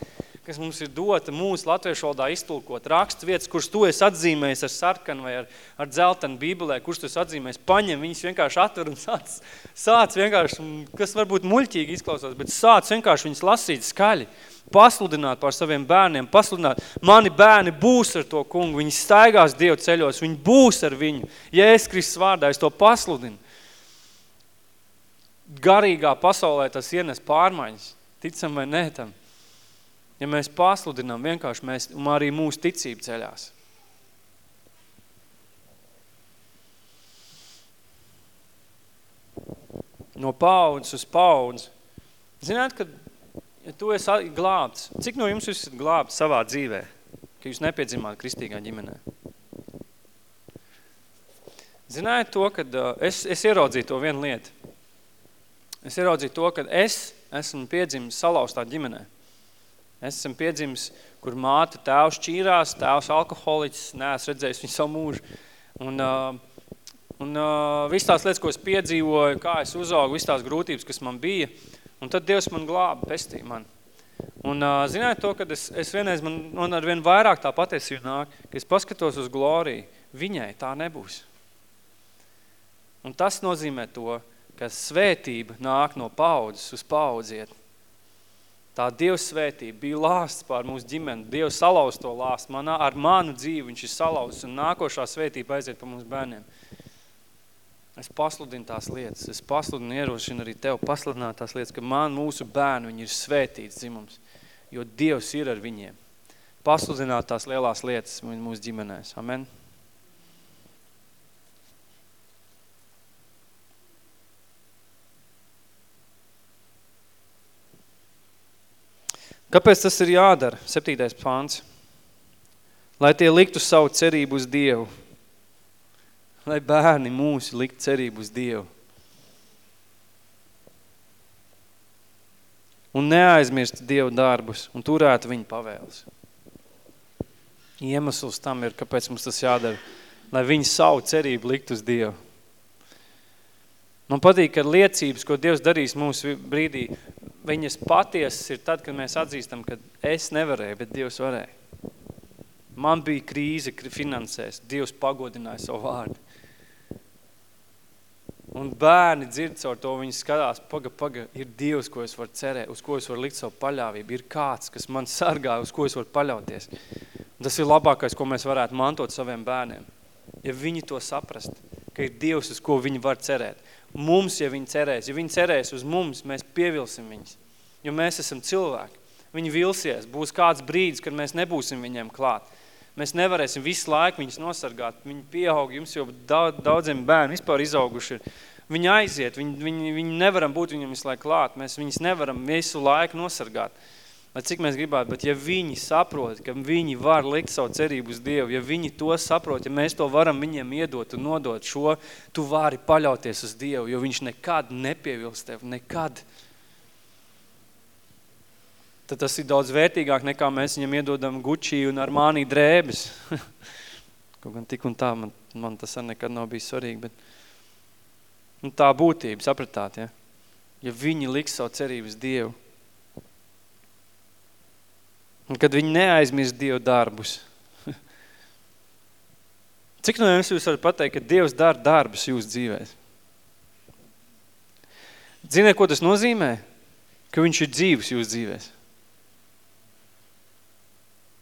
kas mums ir dota mūsu latviešu valodā iztulkot. Raksts vietas, kurš tu esi atzīmējis ar sarkanu vai ar, ar dzeltenu bībelē, kurš tu esi atzīmējis, paņem, viņas vienkārši atver un sāc, sāc vienkārši, kas varbūt muļķīgi izklausās, bet sāc vienkārši viņas lasīt skaļi pasludināt par saviem bērniem, pasludināt. Mani bērni būs ar to kungu, viņi staigās Dievu ceļos, viņi būs ar viņu. Ja es Kristus vārdā, es to pasludinu. Garīgā pasaulē tas ienes pārmaiņas, ticam vai nē tam. Ja mēs pasludinām, vienkārši mēs, un arī mūsu ticība ceļās. No paudzes uz paudzes. Zināt, kad ja tu esi glābts, cik no jums esat glābts savā dzīvē, ka jūs nepiedzimāt kristīgā ģimenē? Zinājiet to, ka uh, es, es ieraudzīju to vienu lietu. Es ieraudzīju to, ka es esmu piedzimis salauztā ģimenē. Es esmu piedzimis, kur māte tēvs šķīrās, tēvs alkoholiķis, neesmu redzējis viņu savu mūžu. Un, uh, un uh, viss tās lietas, ko es piedzīvoju, kā es uzaugu, viss tās grūtības, kas man bija, Un tad Dievs man glāba, pestīja man. Un uh, zināju to, kad es, es vienreiz, man, man ar vien vairāk tā patiesība nāk, ka es paskatos uz gloriju, viņai tā nebūs. Un tas nozīmē to, ka svētība nāk no paudzes uz paudziet. Tā Dievs svētība bija lāsts pār mūsu ģimeni. Dievs salauz to lāstu. Manā, ar manu dzīvi viņš ir salauzis un nākošā svētība aiziet pa mūsu bērniem. Es pasludinu tās lietas, es pasludinu ierošinu arī tev pasludināt tās lietas, ka man mūsu bērni, viņi ir svētīts dzimums, jo Dievs ir ar viņiem. Pasludināt tās lielās lietas mūsu ģimenēs. Amen. Kāpēc tas ir jādara? Septītais pāns. Lai tie liktu savu cerību uz Dievu, lai bērni mūsu likt cerību uz Dievu. Un neaizmirst Dievu darbus un turētu viņu pavēles. Iemesls tam ir, kāpēc mums tas jādara, lai viņi savu cerību likt uz Dievu. Man patīk, ka liecības, ko Dievs darīs mūsu brīdī, viņas patiesas ir tad, kad mēs atzīstam, ka es nevarēju, bet Dievs varēja. Man bija krīze finansēs, Dievs pagodināja savu vārdu. Un bērni dzird caur to, viņi skatās, paga, paga, ir Dievs, ko es varu cerēt, uz ko es varu likt savu paļāvību. Ir kāds, kas man sargā, uz ko es varu paļauties. Un tas ir labākais, ko mēs varētu mantot saviem bērniem. Ja viņi to saprast, ka ir Dievs, uz ko viņi var cerēt. Mums, ja viņi cerēs, ja viņi cerēs uz mums, mēs pievilsim viņus. Jo mēs esam cilvēki. Viņi vilsies, būs kāds brīdis, kad mēs nebūsim viņiem klāt. Mēs nevarēsim visu laiku viņus nosargāt. Viņi pieaug, jums jau daudz, daudziem bērni vispār izauguši ir. Viņi aiziet, viņi, viņi, viņi nevaram būt viņam visu laiku klāt. Mēs viņus nevaram visu laiku nosargāt. Lai cik mēs gribētu, bet ja viņi saprot, ka viņi var likt savu cerību uz Dievu, ja viņi to saprot, ja mēs to varam viņiem iedot un nodot šo, tu vari paļauties uz Dievu, jo viņš nekad nepievils tev, nekad. Tad tas ir daudz vērtīgāk nekā mēs viņam iedodam Gucci un Armani drēbes. *laughs* Kaut gan tik un tā, man, man tas arī nekad nav bijis svarīgi, bet nu, tā būtība, sapratāt, ja? Ja viņi liks savu cerību uz Dievu, un kad viņi neaizmirst Dievu darbus, *laughs* cik no jums jūs varat pateikt, ka Dievs dara darbus jūsu dzīvēs? Ziniet, ko tas nozīmē? Ka viņš ir dzīvs jūsu dzīvēs.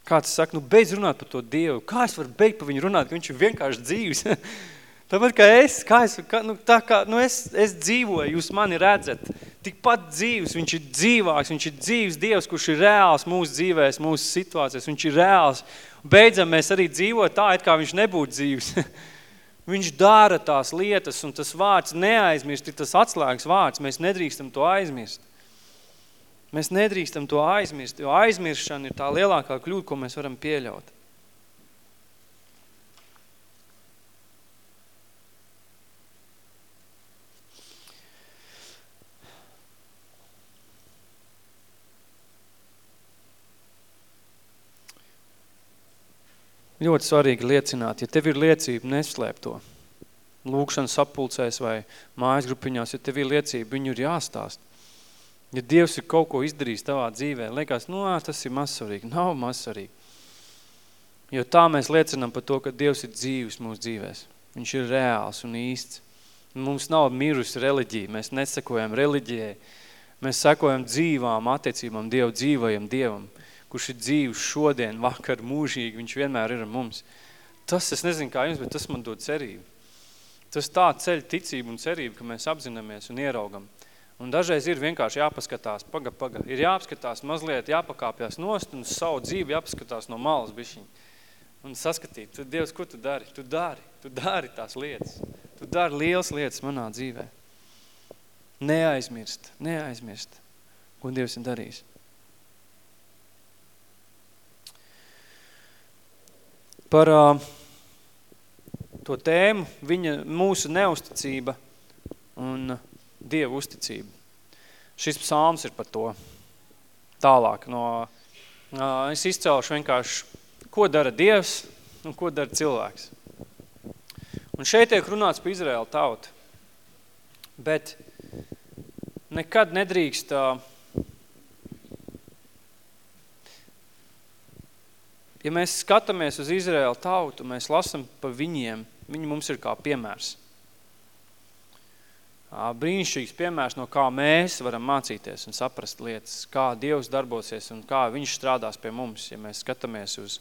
Kāds saka, nu beidz runāt par to Dievu. Kā es varu beigt par viņu runāt, ka viņš ir vienkārši dzīvs? *laughs* Tāpat kā es, kā es, kā, nu, tā kā, nu es, es dzīvoju, jūs mani redzat, tikpat dzīvs, viņš ir dzīvāks, viņš ir dzīvs Dievs, kurš ir reāls mūsu dzīvēs, mūsu situācijas, viņš ir reāls. Beidzam mēs arī dzīvot tā, it kā viņš nebūtu dzīvs. *laughs* viņš dara tās lietas, un tas vārds neaizmirst, ir tas atslēgas vārds, mēs nedrīkstam to aizmirst. Mēs nedrīkstam to aizmirst, jo aizmiršana ir tā lielākā kļūda, ko mēs varam pieļaut. Ļoti svarīgi liecināt. Ja tev ir liecība, neslēp to. Lūkšana sapulcēs vai mājas grupiņās, ja tev ir liecība, viņu ir jāstāst. Ja Dievs ir kaut ko izdarījis tavā dzīvē, liekas, nu, tas ir mazsvarīgi. Nav mazsvarīgi. Jo tā mēs liecinām par to, ka Dievs ir dzīves mūsu dzīvēs. Viņš ir reāls un īsts. Mums nav mirusi reliģija, mēs nesakojam reliģijai. Mēs sakojam dzīvām attiecībām, Dievu dzīvajam Dievam kurš ir dzīvs šodien, vakar, mūžīgi, viņš vienmēr ir ar mums. Tas, es nezinu kā jums, bet tas man dod cerību. Tas tā ceļ ticību un cerību, ka mēs apzināmies un ieraugam. Un dažreiz ir vienkārši jāpaskatās, paga, paga, ir jāpaskatās mazliet, jāpakāpjas nost un savu dzīvi jāpaskatās no malas bišķiņ. Un saskatīt, tu, Dievs, ko tu dari? Tu dari, tu dari tās lietas. Tu dari lielas lietas manā dzīvē. Neaizmirst, neaizmirst, ko Dievs ir darījis. Par uh, to tēmu, viņa mūsu neusticība un Dieva uzticība. Šis psalms ir par to. Tālāk no, uh, es izcelšu vienkārši, ko dara Dievs un ko dara cilvēks. Un šeit tiek runāts par Izraēlu tautu. Bet nekad nedrīkst uh, Ja mēs skatāmies uz Izraēlu tautu, mēs lasam pa viņiem, viņi mums ir kā piemērs. Brīnišķīgs piemērs, no kā mēs varam mācīties un saprast lietas, kā Dievs darbosies un kā viņš strādās pie mums, ja mēs skatāmies uz,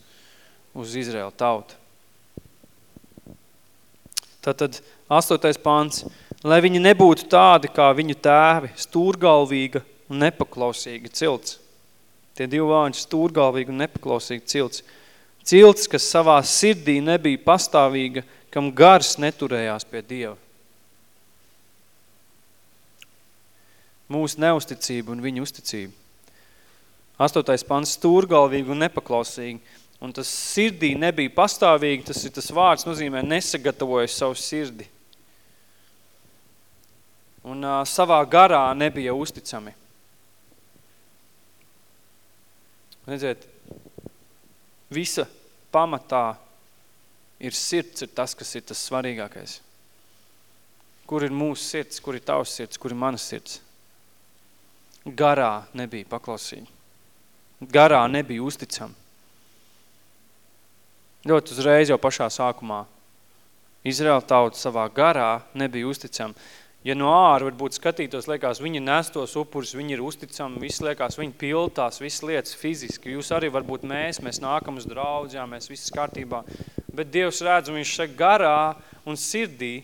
uz Izraēlu tautu. Tātad, astotais pants, lai viņi nebūtu tādi kā viņu tēvi, stūrgalvīga un nepaklausīga cilts. Tie divi vārdi stūrgalvīgi un nepaklausīgi cilts. Cilts, kas savā sirdī nebija pastāvīga, kam gars neturējās pie Dieva. Mūsu neusticība un viņa uzticība. Astotais pants stūrgalvīgi un nepaklausīgi. Un tas sirdī nebija pastāvīgi, tas ir tas vārds nozīmē nesagatavojas savu sirdi. Un uh, savā garā nebija uzticami. Redziet, visa pamatā ir sirds, ir tas, kas ir tas svarīgākais. Kur ir mūsu sirds, kur ir tavs sirds, kur ir manas sirds? Garā nebija paklausīgi. Garā nebija uzticama. Ļoti uzreiz jau pašā sākumā. Izraela tauta savā garā nebija uzticama ja no āra varbūt skatītos, liekas, viņi nes tos upurus, viņi ir uzticami, viss liekas, viņi piltās, visas lietas fiziski. Jūs arī varbūt mēs, mēs nākam uz draudzjā, mēs viss kārtībā. Bet Dievs redz, un viņš saka garā un sirdī,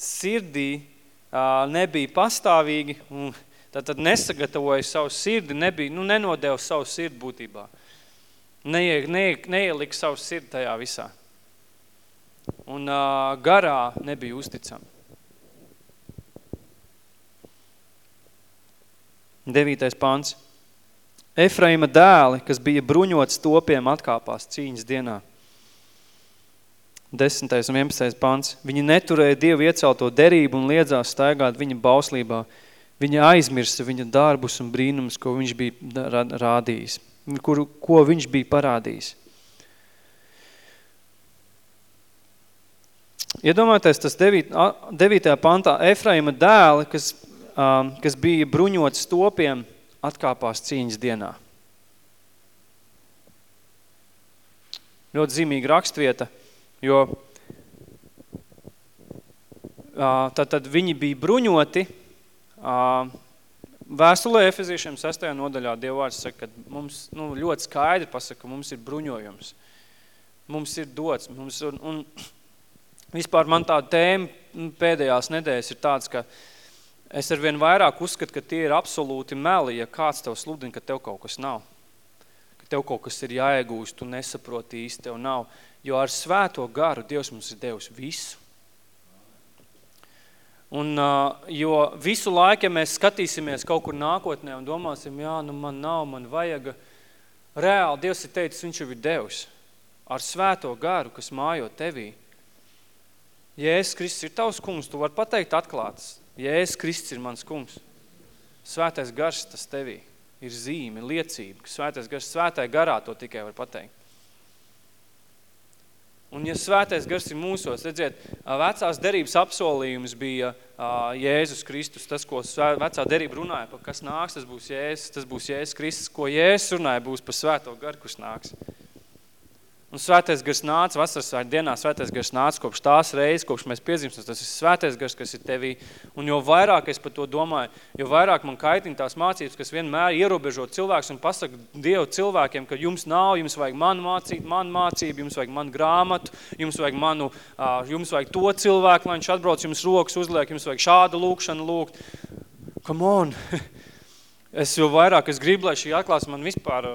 sirdī uh, nebija pastāvīgi, un tad, tad nesagatavoja savu sirdi, nebija, nu nenodeva savu sirdi būtībā. Neie, neie, neielika savu sirdi tajā visā. Un uh, garā nebija uzticami. Devītais pants. Efraima dēli, kas bija bruņots topiem, atkāpās cīņas dienā. 10. un 11. pants. Viņi neturēja Dievu iecelto derību un liedzās staigāt viņa bauslībā. Viņa aizmirsa viņa darbus un brīnumus, ko viņš bija rādījis, kuru, ko viņš bija parādījis. Iedomājieties, tas 9. 9. pantā Efraima dēli, kas um, kas bija bruņots stopiem, atkāpās cīņas dienā. Ļoti zīmīga rakstvieta, jo uh, tad, tad viņi bija bruņoti. Uh, vēstulē Efeziešiem 6. nodaļā Dievvārds saka, ka mums nu, ļoti skaidri pasaka, ka mums ir bruņojums. Mums ir dots. Mums, un, un vispār man tā tēma pēdējās nedēļas ir tāds, ka uh, Es arvien vairāk uzskatu, ka tie ir absolūti meli, ja kāds tev sludina, ka tev kaut kas nav. Ka tev kaut kas ir jāiegūst, tu nesaproti īsti, tev nav. Jo ar svēto garu Dievs mums ir devis visu. Un, jo visu laiku, ja mēs skatīsimies kaut kur nākotnē un domāsim, jā, nu man nav, man vajag, reāli Dievs ir teicis, viņš jau ir devis. Ar svēto garu, kas mājo tevī. Jēzus Kristus ir tavs kungs, tu vari pateikt atklātas. Jēzus Kristus ir mans kungs. Svētais gars tas tevī ir zīme, liecība, ka svētais gars, svētai garā to tikai var pateikt. Un ja svētais gars ir mūsos, redziet, vecās derības apsolījums bija Jēzus Kristus, tas, ko vecā derība runāja, pa kas nāks, tas būs Jēzus, tas būs Jēzus Kristus, ko Jēzus runāja, būs pa svēto garu, kurš nāks. Un svētais gars nāca, vasaras dienā svētais gars nāca kopš tās reizes, kopš mēs piedzimstam, tas ir svētais gars, kas ir tevī. Un jo vairāk es par to domāju, jo vairāk man kaitina tās mācības, kas vienmēr ierobežo cilvēks un pasaka Dievu cilvēkiem, ka jums nav, jums vajag manu mācību, manu mācību, jums vajag manu grāmatu, jums vajag manu, jums vajag to cilvēku, lai viņš atbrauc, jums rokas uzliek, jums vajag šādu lūkšanu lūgt. Come on! *laughs* es jo vairāk, es gribu, lai šī atklās man vispār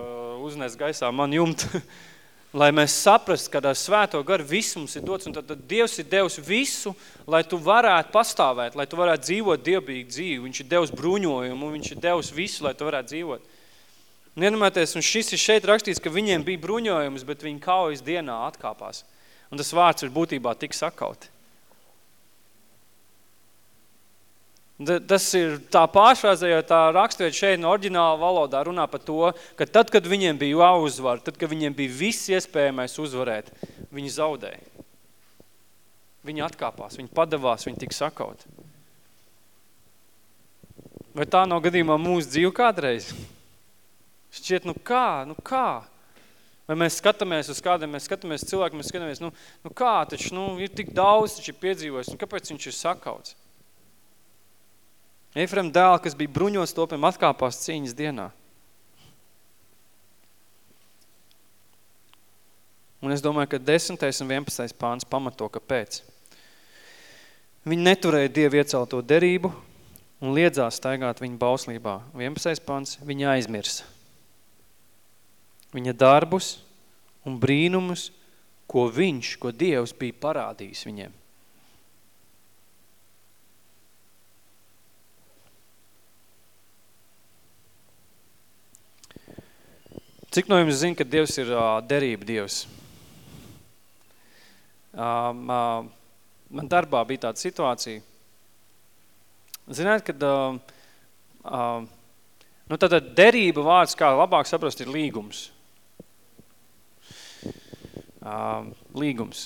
uznes gaisā man jumtu. *laughs* lai mēs saprastu, ka ar svēto garu viss mums ir dots, un tad, tad Dievs ir devis visu, lai tu varētu pastāvēt, lai tu varētu dzīvot dievbīgu dzīvi. Viņš ir devis bruņojumu, viņš ir devis visu, lai tu varētu dzīvot. Un iedomājieties, un šis ir šeit rakstīts, ka viņiem bija bruņojums, bet viņi kaujas dienā atkāpās. Un tas vārds ir būtībā tik sakauti. Tas ir tā pāršrāzē, jo tā rakstviet šeit no oriģināla valodā runā par to, ka tad, kad viņiem bija jāuzvar, tad, kad viņiem bija viss iespējamais uzvarēt, viņi zaudēja. Viņi atkāpās, viņi padavās, viņi tika sakaut. Vai tā nav gadījumā mūsu dzīve kādreiz? Šķiet, nu kā, nu kā? Vai mēs skatāmies uz kādiem, mēs skatāmies cilvēku, mēs skatāmies, nu, nu kā, taču, nu, ir tik daudz, taču ir piedzīvojis, nu kāpēc viņš ir sakauts? Efrem dēl, kas bija bruņos topiem, atkāpās cīņas dienā. Un es domāju, ka 10. un 11. pāns pamato, kāpēc. Viņi neturēja Dievu iecelto derību un liedzās staigāt viņa bauslībā. 11. pāns viņa aizmirsa. Viņa darbus un brīnumus, ko viņš, ko Dievs bija parādījis viņiem. Cik no jums zina, ka Dievs ir uh, derība Dievs? Um, uh, man darbā bija tāda situācija. Zināt, kad uh, uh, nu, tātad derība vārds, kā labāk saprast, ir līgums. Uh, līgums.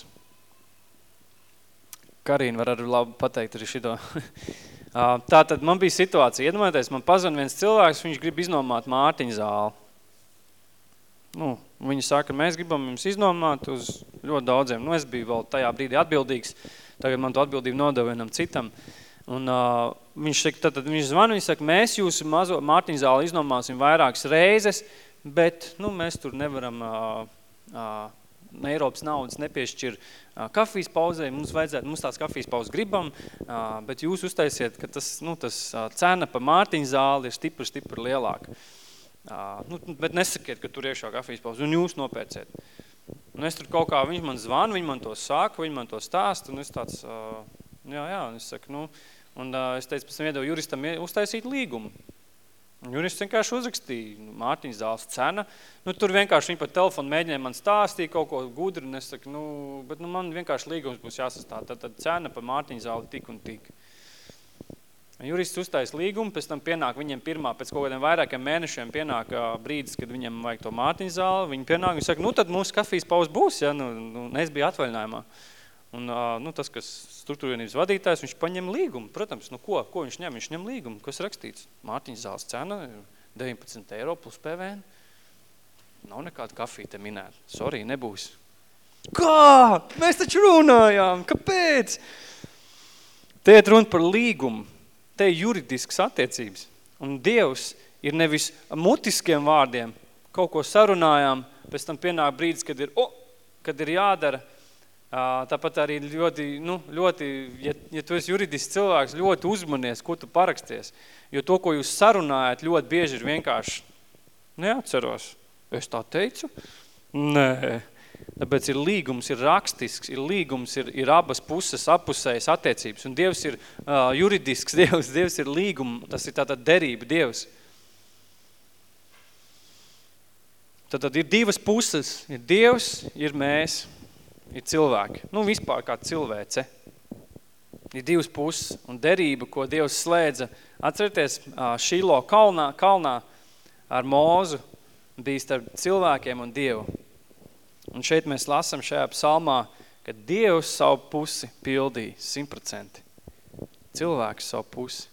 Karīna var arī labi pateikt arī šito. *laughs* uh, tātad man bija situācija, iedomājieties, man pazvan viens cilvēks, viņš grib iznomāt Mārtiņa zāli. Nu, viņi saka, mēs gribam jums iznomāt uz ļoti daudziem. Nu, es biju vēl tajā brīdī atbildīgs, tagad man to atbildību nodeva vienam citam. Un uh, viņš, saka, tad, tad viņš zvana, viņš saka, mēs jūsu mazo Mārtiņu zāli iznomāsim vairākas reizes, bet nu, mēs tur nevaram uh, uh, Eiropas naudas nepiešķir uh, kafijas pauzē, mums vajadzētu, mums tās kafijas pauzes gribam, uh, bet jūs uztaisiet, ka tas, nu, tas uh, cena pa Mārtiņu zāli ir stipri, stipri lielāka. Uh, nu, bet nesakiet, ka tur iekšā kafijas pauze, un jūs nopērciet. Un es tur kaut kā, viņš man zvana, viņi man to saka, viņi man to stāsta, un es tāds, uh, jā, jā, un es saku, nu, un uh, es teicu, pēc tam iedevu juristam uztaisīt līgumu. Jurists vienkārši uzrakstīja, nu, Mārtiņas zāles cena, nu, tur vienkārši viņi pa telefonu mēģināja man stāstīt kaut ko gudri, un es saku, nu, bet nu, man vienkārši līgums būs jāsastāv, tad, tad cena pa Mārtiņas zāli tik un tik. Jurists uztais līgumu, pēc tam pienāk viņiem pirmā, pēc kaut kādiem vairākiem mēnešiem pienāk brīdis, kad viņam vajag to mātiņu zāli, viņi pienāk, viņi saka, nu tad mūsu kafijas pauz būs, ja, nu, nu es biju atvaļinājumā. Un nu, tas, kas struktūrvienības vadītājs, viņš paņem līgumu, protams, nu ko, ko viņš ņem? Viņš ņem līgumu, kas rakstīts, mātiņas zāles cena 19 eiro plus PVN. Nav nekāda kafija te minēta, sorry, nebūs. Kā? Mēs taču runājām, kāpēc? Te iet runa par līgumu te juridisks attiecības. Un Dievs ir nevis mutiskiem vārdiem, kaut ko sarunājām, pēc tam pienāk brīdis, kad ir, oh, kad ir jādara. Tāpat arī ļoti, nu, ļoti ja, ja tu esi juridisks cilvēks, ļoti uzmanies, ko tu paraksties. Jo to, ko jūs sarunājat, ļoti bieži ir vienkārši neatceros. Es tā teicu? Nē. Tāpēc ir līgums, ir rakstisks, ir līgums, ir, ir abas puses, apusējas attiecības. Un Dievs ir uh, juridisks *laughs* Dievs, Dievs ir līguma, tas ir tātad derība Dievs. Tātad ir divas puses, ir Dievs, ir mēs, ir cilvēki. Nu, vispār kā cilvēce. Ir divas puses, un derība, ko Dievs slēdza, atcerieties, Šīlo kalnā, kalnā ar mūzu bija starp cilvēkiem un Dievu. Un šeit mēs lasam šajā psalmā, ka Dievs savu pusi pildīja simtprocenti. Cilvēks savu pusi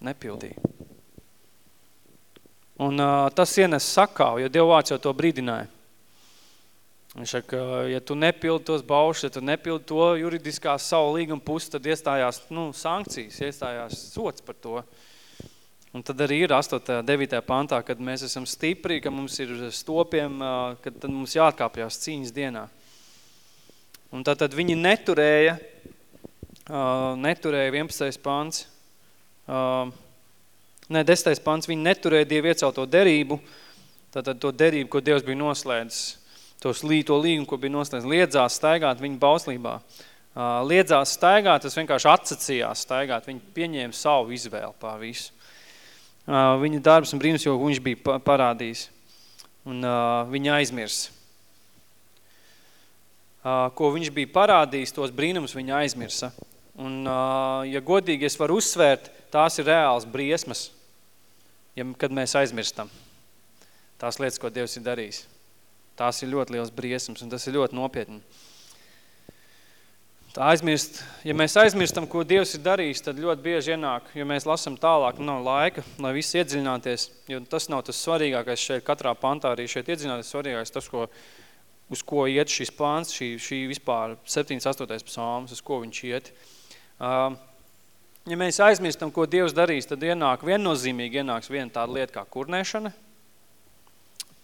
nepildīja. Un uh, tas ienes sakāvu, jo Dievvārds jau to brīdināja. Viņš saka, ja tu nepildi tos baušus, ja tu nepildi to juridiskā savu līguma pusi, tad iestājās nu, sankcijas, iestājās sots par to. Un tad arī ir 8. 9. pantā, kad mēs esam stipri, ka mums ir stopiem, kad tad mums jāatkāpjās cīņas dienā. Un tad, tad viņi neturēja, neturēja 11. pants, ne, 10. pants, viņi neturēja Dievu iecelto derību, tātad to derību, ko Dievs bija noslēdzis tos lī, to līgumu, ko bija noslēdz, liedzās staigāt viņa bauslībā. Liedzās staigāt, tas vienkārši atsacījās staigāt, viņi pieņēma savu izvēli pār visu. Uh, viņa darbs un brīnus, jo viņš bija parādījis. Un uh, viņa aizmirs. Uh, ko viņš bija parādījis, tos brīnumus viņa aizmirsa. Un, ja godīgi es varu uzsvērt, tās ir reāls briesmas, ja, kad mēs aizmirstam. Tās lietas, ko Dievs ir darījis. Tās ir ļoti liels briesmas, un tas ir ļoti nopietni. Tā aizmirst, ja mēs aizmirstam, ko Dievs ir darījis, tad ļoti bieži ienāk, jo mēs lasam tālāk, nav laika, lai viss iedziļināties, jo tas nav tas svarīgākais šeit, katrā pantā arī šeit iedziļināties, svarīgākais tas, ko, uz ko iet šis pāns, šī, šī vispār 7. 8. psalms, uz ko viņš iet. Uh, ja mēs aizmirstam, ko Dievs darīs, tad ienāk viennozīmīgi ienāks viena tāda lieta kā kurnēšana,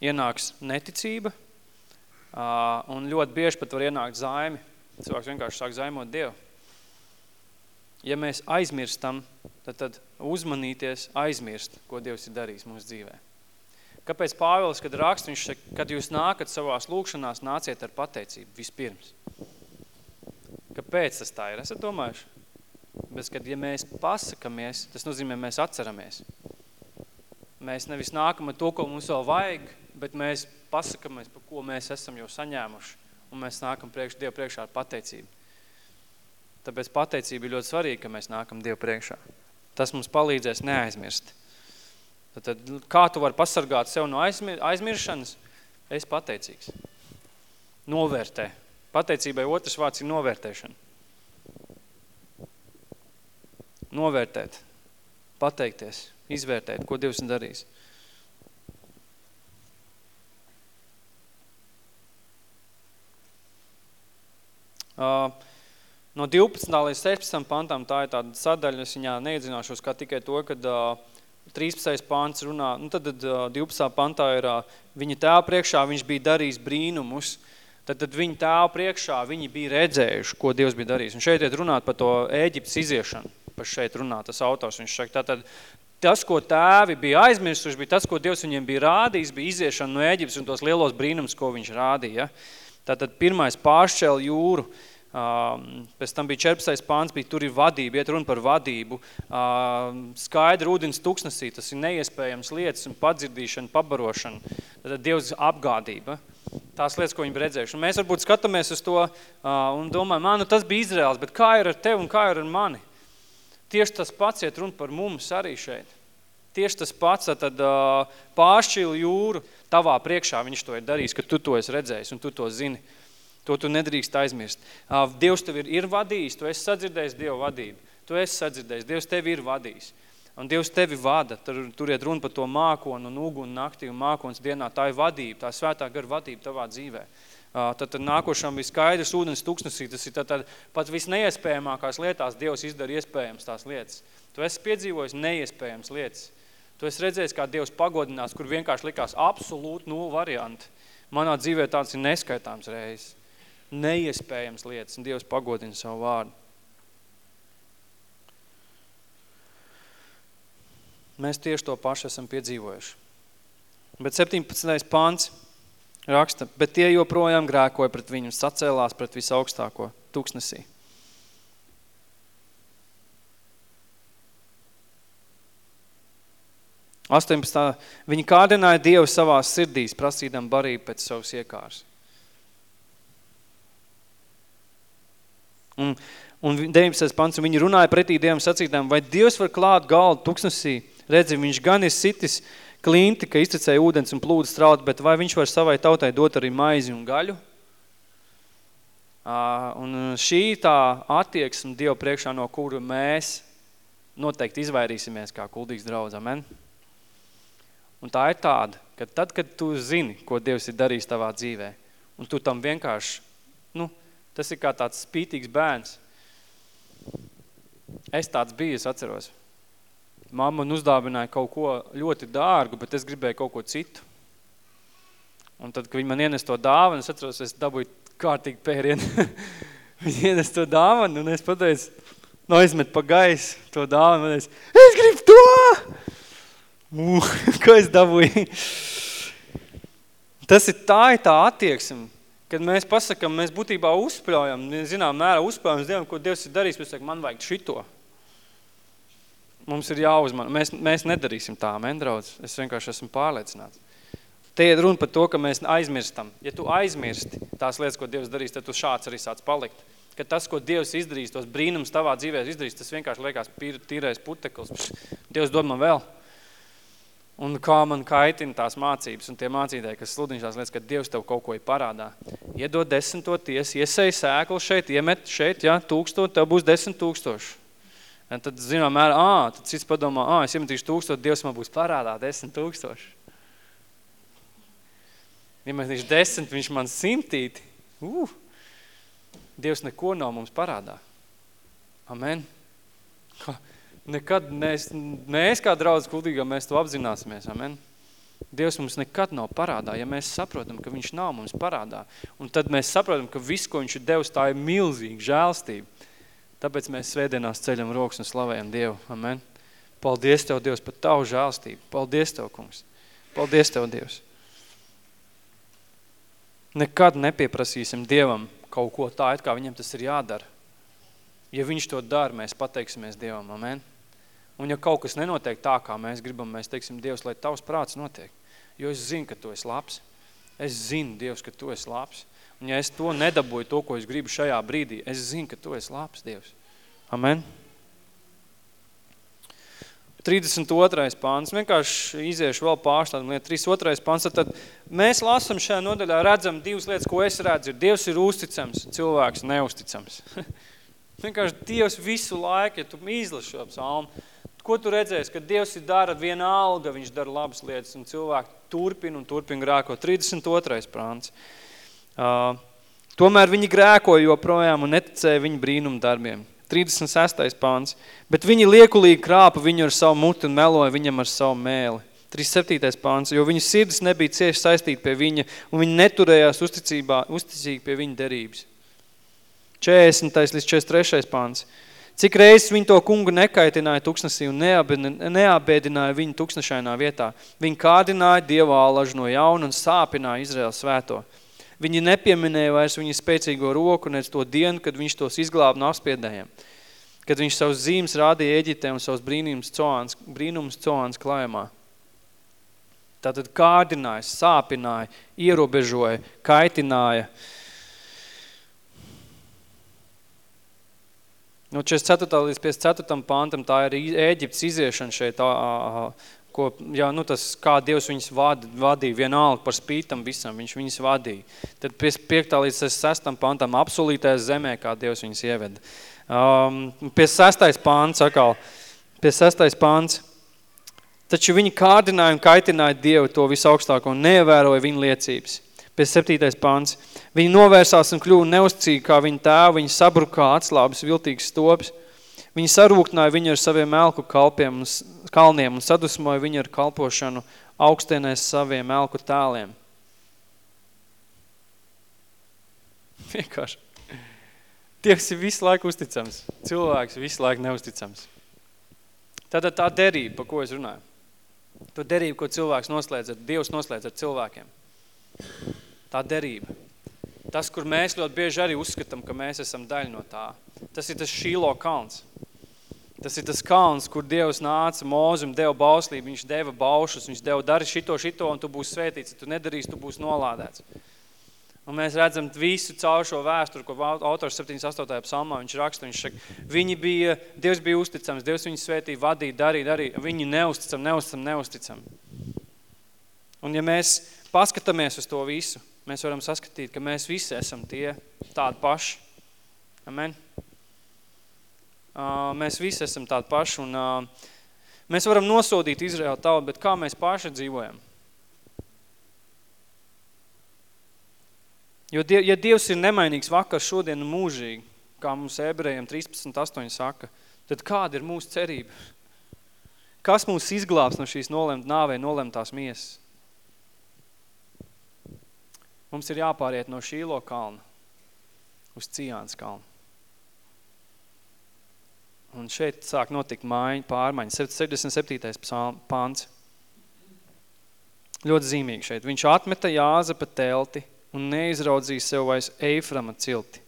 ienāks neticība, un ļoti bieži pat var ienākt zaimi. Cilvēks vienkārši sāk zaimot Dievu. Ja mēs aizmirstam, tad, tad uzmanīties aizmirst, ko Dievs ir darījis mūsu dzīvē. Kāpēc Pāvils, kad rakst, viņš saka, kad jūs nākat savās lūkšanās, nāciet ar pateicību vispirms. Kāpēc tas tā ir? Esat domājuši? Bet, kad ja mēs pasakamies, tas nozīmē, mēs atceramies. Mēs nevis nākam ar to, ko mums vēl vajag, bet mēs pasakamies, par ko mēs esam jau saņēmuši, un mēs nākam priekš, Dievu priekšā ar pateicību. Tāpēc pateicība ir ļoti svarīga, ka mēs nākam Dievu priekšā. Tas mums palīdzēs neaizmirst. Tad, kā tu vari pasargāt sev no aizmir, aizmiršanas? Es pateicīgs. Novērtē. Pateicībai otrs vārds ir novērtēšana. Novērtēt. Pateikties. Izvērtēt, ko Dievs ir no 12. līdz 16. pantam tā ir tāda sadaļa, es viņā neiedzināšos kā tikai to, kad uh, 13. pants runā, nu tad uh, 12. pantā ir uh, viņa tēva priekšā, viņš bija darījis brīnumus, tad, tad viņa tēva priekšā viņi bija redzējuši, ko Dievs bija darījis. Un šeit iet runāt par to Ēģiptes iziešanu, par šeit runā tas autors, viņš saka, tātad tas, ko tēvi bija aizmirsuši, bija tas, ko Dievs viņiem bija rādījis, bija iziešana no Ēģiptes un tos lielos brīnums, ko viņš rādīja. Ja? Tātad pirmais pāršķēl jūru, um, pēc tam bija 14. pāns, bija tur ir vadība, iet runa par vadību, um, skaidra ūdens tuksnesī, tas ir neiespējams lietas un padzirdīšana, pabarošana, tātad Dievs apgādība, tās lietas, ko viņi redzējuši. Un mēs varbūt skatāmies uz to uh, un domājam, nu tas bija Izraels, bet kā ir ar tevi un kā ir ar mani? Tieši tas pats iet runa par mums arī šeit. Tieši tas pats, tad uh, pāršķilu jūru, tavā priekšā viņš to ir darījis, ka tu to esi redzējis un tu to zini. To tu nedrīkst aizmirst. Dievs tev ir, ir vadījis, tu esi sadzirdējis Dievu vadību. Tu esi sadzirdējis, Dievs tevi ir vadījis. Un Dievs tevi vada, tur, tur iet runa par to mākonu un uguni naktī un mākonas dienā. Tā ir vadība, tā svētā gara vadība tavā dzīvē. Tad, tad nākošam bija skaidrs ūdens tuksnesī, tas ir tad, tad pat visneiespējamākās lietās Dievs izdara iespējams tās lietas. Tu esi piedzīvojis neiespējams lietas. Tu esi redzējis, kā Dievs pagodinās, kur vienkārši likās absolūti nula varianti. Manā dzīvē tāds ir neskaitāms reizes. Neiespējams lietas, un Dievs pagodina savu vārdu. Mēs tieši to pašu esam piedzīvojuši. Bet 17. pāns raksta, bet tie joprojām grēkoja pret viņu, sacēlās pret visaugstāko tūkstnesī. 18. Viņi kārdināja Dievu savās sirdīs, prasīdam barību pēc savas iekārs. Un, un 19. pants, un viņi runāja pretī Dievam sacītām, vai Dievs var klāt galdu tuksnesī? Redzi, viņš gan ir sitis klinti, ka iztecēja ūdens un plūda strauti, bet vai viņš var savai tautai dot arī maizi un gaļu? Un šī tā attieksme Dievu priekšā, no kuru mēs noteikti izvairīsimies kā kuldīgs draudz, amen? Un tā ir tāda, ka tad, kad tu zini, ko Dievs ir darījis tavā dzīvē, un tu tam vienkārši, nu, tas ir kā tāds spītīgs bērns. Es tāds biju, es atceros. Mamma man uzdāvināja kaut ko ļoti dārgu, bet es gribēju kaut ko citu. Un tad, kad viņi man ienes to dāvanu, es atceros, es dabūju kārtīgi pērienu. *laughs* viņi ienes to dāvanu, un es pateicu, no nu, aizmet pa gaisu to dāvanu, un es, es gribu to! Uh, *laughs* ko es dabūju? Tas ir tā, ir tā attieksme, kad mēs pasakam, mēs būtībā uzspļaujam, zinām, mērā uzspļaujam Dievam, ko Dievs ir darījis, mēs sakam, man vajag šito. Mums ir jāuzman. Mēs, mēs nedarīsim tā, men, draudz. Es vienkārši esmu pārliecināts. Te ir runa par to, ka mēs aizmirstam. Ja tu aizmirsti tās lietas, ko Dievs darīs, tad tu šāds arī sāc palikt. Ka tas, ko Dievs izdarīs, tos brīnums tavā dzīvē izdarīs, tas vienkārši liekas tīrais puteklis. Dievs dod man vēl. Un kā man kaitina tās mācības un tie mācītāji, kas sludina tās lietas, ka Dievs tev kaut ko ir parādā. Iedod desmito ties, iesēj sēklu šeit, iemet šeit, ja, tūkstot, tev būs desmit tūkstoši. Un tad, zinām, mēr, ā, tad cits padomā, ā, es iemetīšu tūkstot, Dievs man būs parādā desmit tūkstoši. Iemetīšu desmit, viņš man simtīti. Uh, Dievs neko nav mums parādā. Amen. Kā? Nekad mēs, mēs kā draudz kuldīgā, mēs to apzināsimies, amen. Dievs mums nekad nav parādā, ja mēs saprotam, ka viņš nav mums parādā. Un tad mēs saprotam, ka viss, ko viņš ir devis, tā ir milzīga žēlstība. Tāpēc mēs svētdienās ceļam rokas un slavējam Dievu. Amen. Paldies Tev, Dievs, par Tavu žēlstību. Paldies Tev, kungs. Paldies Tev, Dievs. Nekad nepieprasīsim Dievam kaut ko tā, it kā viņam tas ir jādara. Ja viņš to dara, mēs pateiksimies Dievam. Amen. Un ja kaut kas nenotiek tā, kā mēs gribam, mēs teiksim, Dievs, lai tavs prāts notiek. Jo es zinu, ka tu esi labs. Es zinu, Dievs, ka tu esi labs. Un ja es to nedabūju, to, ko es gribu šajā brīdī, es zinu, ka tu esi labs, Dievs. Amen. 32. pāns, vienkārši iziešu vēl pārstādam lietu. 32. pāns, tad mēs lasam šajā nodaļā, redzam divas lietas, ko es redzu. Dievs ir uzticams, cilvēks neusticams. *laughs* vienkārši Dievs visu laiku, ja tu izlaši šo psalmu, Ko tu redzēsi, kad Dievs ir dara viena alga, viņš dara labas lietas, un cilvēki turpina un turpina grēko. 32. prāns. Uh, tomēr viņi grēkoja joprojām un neticēja viņa brīnumu darbiem. 36. pāns. Bet viņi liekulīgi krāpa viņu ar savu muti un meloja viņam ar savu mēli. 37. pāns, jo viņu sirdis nebija cieši saistīta pie viņa, un viņi neturējās uzticībā, uzticīgi pie viņa derības. 40. līdz 43. pāns. Cik reizes viņi to kungu nekaitināja tuksnesī un neabēdināja viņu tuksnešainā vietā. Viņi kādināja Dieva ālažu no jauna un sāpināja Izraels svēto. Viņi nepieminēja vairs viņa spēcīgo roku, nec to dienu, kad viņš tos izglāba no apspiedējiem. Kad viņš savus zīmes rādīja Eģitē un savus brīnums coāns, brīnums coāns klājumā. Tātad kārdināja, sāpināja, ierobežoja, kaitināja, uh, No 44. līdz 54. pantam tā ir Ēģiptes iziešana šeit, ko, jā, nu tas, kā Dievs viņus vad, vadīja, vienalga par spītam visam, viņš viņus vadīja. Tad 5. līdz 6. pantam absolītais zemē, kā Dievs viņus ieveda. Um, pie 6. pants atkal, pie 6. pants, taču viņi kārdināja un kaitināja Dievu to visaugstāko un neievēroja viņa liecības. Pie 7. pants, Viņi novērsās un kļuva neuzticīgi kā viņa tēva, viņi sabrukā atslābis viltīgs stops. Viņi sarūktināja viņu ar saviem melku kalpiem un kalniem un sadusmoja viņu ar kalpošanu augstienēs saviem melku tēliem. *laughs* Vienkārši. Dievs ir visu laiku uzticams. Cilvēks visu laiku neusticams. Tātad tā derība, pa ko es runāju. To derību, ko cilvēks noslēdz ar, Dievs noslēdz ar cilvēkiem. Tā derība. Tas, kur mēs ļoti bieži arī uzskatām, ka mēs esam daļa no tā. Tas ir tas Šīlo kalns. Tas ir tas kalns, kur Dievs nāca mūzim, deva bauslību, viņš deva baušus, viņš deva dari šito, šito, un tu būsi svētīts. Ja tu nedarīsi, tu būsi nolādēts. Un mēs redzam visu caur šo vēsturi, ko autors 78. psalmā viņš raksta, viņš saka, viņi bija, Dievs bija uzticams, Dievs viņu svētīja, vadīja, darīja, darīja, viņi neusticam, neusticam, neusticam. Un ja mēs paskatāmies uz to visu, mēs varam saskatīt, ka mēs visi esam tie tādi paši. Amen. Uh, mēs visi esam tādi paši un uh, mēs varam nosodīt Izraēlu tautu, bet kā mēs paši dzīvojam? Jo, ja Dievs ir nemainīgs vakar, šodien un mūžīgi, kā mums ebrejiem 13.8 saka, tad kāda ir mūsu cerība? Kas mūs izglābs no šīs nolemt nāvē, nolemtās miesas? Mums ir jāpāriet no Šīlo kalna uz Cijāns kalnu. Un šeit sāk notikt mājiņa, pārmaiņa. 77. pāns. Ļoti zīmīgi šeit. Viņš atmeta Jāzepa telti un neizraudzīja sev vairs Eiframa cilti.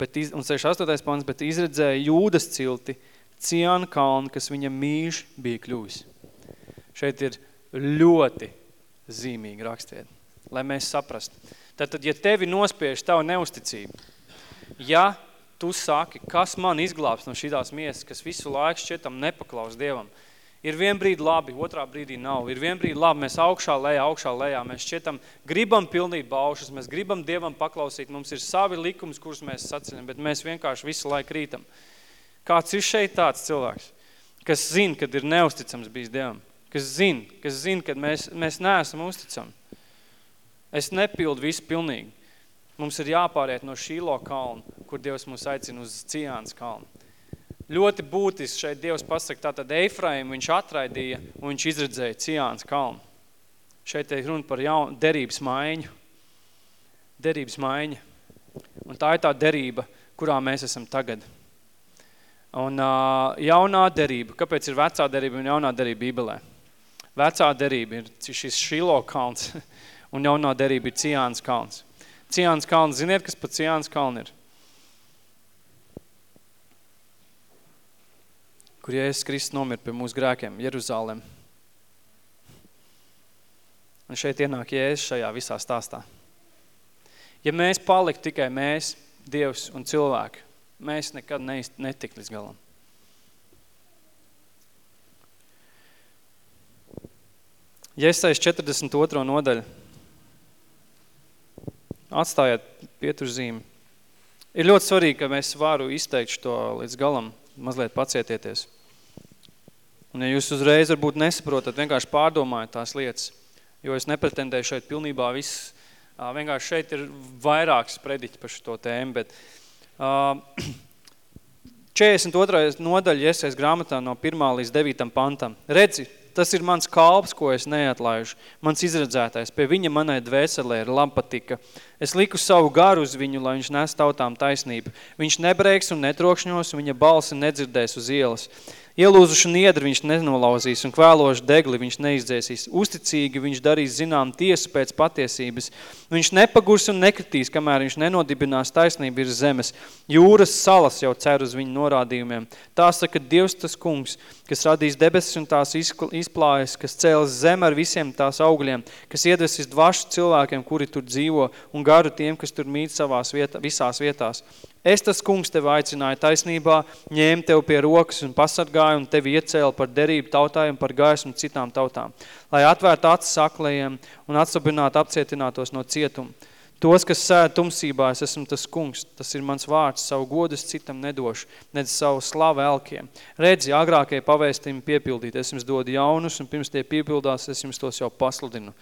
Bet, iz, un 68. pāns, bet izredzēja Jūdas cilti, Ciāna kalnu, kas viņa mīž bija kļuvis. Šeit ir ļoti zīmīgi rakstiet lai mēs saprastu. Tātad, ja tevi nospiež tavu neusticību, ja tu saki, kas man izglābs no šīs miesas, kas visu laiku šķietam nepaklaus Dievam, ir vien brīdi labi, otrā brīdī nav. Ir vien brīdi labi, mēs augšā lejā, augšā lejā, mēs šķietam, gribam pildīt baušas, mēs gribam Dievam paklausīt, mums ir savi likums, kurus mēs saceļam, bet mēs vienkārši visu laiku rītam. Kāds ir šeit tāds cilvēks, kas zina, kad ir neusticams bijis Dievam, kas zina, kas zina, kad mēs, mēs neesam uzticami. Es nepildu visu pilnīgi. Mums ir jāpāriet no Šīlo kalnu, kur Dievs mūs aicina uz Cijāns kalnu. Ļoti būtiski šeit Dievs pasaka, tātad Eifraim viņš atraidīja un viņš izredzēja Cijāns kalnu. Šeit ir runa par jaun, derības maiņu. Derības maiņa. Un tā ir tā derība, kurā mēs esam tagad. Un uh, jaunā derība, kāpēc ir vecā derība un jaunā derība Bībelē? Vecā derība ir šis Šilo kalns, *laughs* un jaunā derība ir Cijāns kalns. Cijāns kalns, ziniet, kas pa Cijāns kalnu ir? Kur Jēzus Kristus nomir pie mūsu grēkiem, Jeruzālem. Un šeit ienāk Jēzus šajā visā stāstā. Ja mēs palikt tikai mēs, Dievs un cilvēki, mēs nekad netikt līdz galam. Iesais 42. nodaļa atstājiet pieturzīmi. Ir ļoti svarīgi, ka mēs varu izteikt to līdz galam, mazliet pacietieties. Un ja jūs uzreiz varbūt nesaprotat, vienkārši pārdomājiet tās lietas, jo es nepretendēju šeit pilnībā viss, vienkārši šeit ir vairāks prediķi par šo tēmu, bet uh, *clears throat* 42. nodaļa iesies grāmatā no 1. līdz 9. pantam. Redzi, Tas ir mans kalps, ko es neatlaižu. Mans izredzētais. Pie viņa manai dvēselē ir lampatika. Es liku savu garu uz viņu, lai viņš nes tautām taisnību. Viņš nebrēks un netrokšņos, viņa balsi nedzirdēs uz ielas. Ielūzušu niedri viņš nenolauzīs un kvēlošu degli viņš neizdzēsīs. Uzticīgi viņš darīs zinām tiesu pēc patiesības. Viņš nepagurs un nekritīs, kamēr viņš nenodibinās taisnību ir zemes. Jūras salas jau cer uz viņu norādījumiem. Tā saka Dievs tas kungs, kas radīs debesis un tās izplājas, kas cēlas zem ar visiem tās augļiem, kas iedvesis dvašu cilvēkiem, kuri tur dzīvo, un garu tiem, kas tur mīt savās vietā, visās vietās. Es tas kungs tevi aicināju taisnībā, ņēmu tevi pie rokas un pasargāju un tevi iecēlu par derību tautājiem, par gaismu citām tautām, lai atvērtu acis saklējiem un atsabinātu apcietinātos no cietuma. Tos, kas sēd tumsībā, es esmu tas kungs, tas ir mans vārds, savu godus citam nedošu, nedz savu slavu elkiem. Redzi, agrākie pavēstījumi piepildīt, es jums dodu jaunus, un pirms tie piepildās, es jums tos jau pasludinu.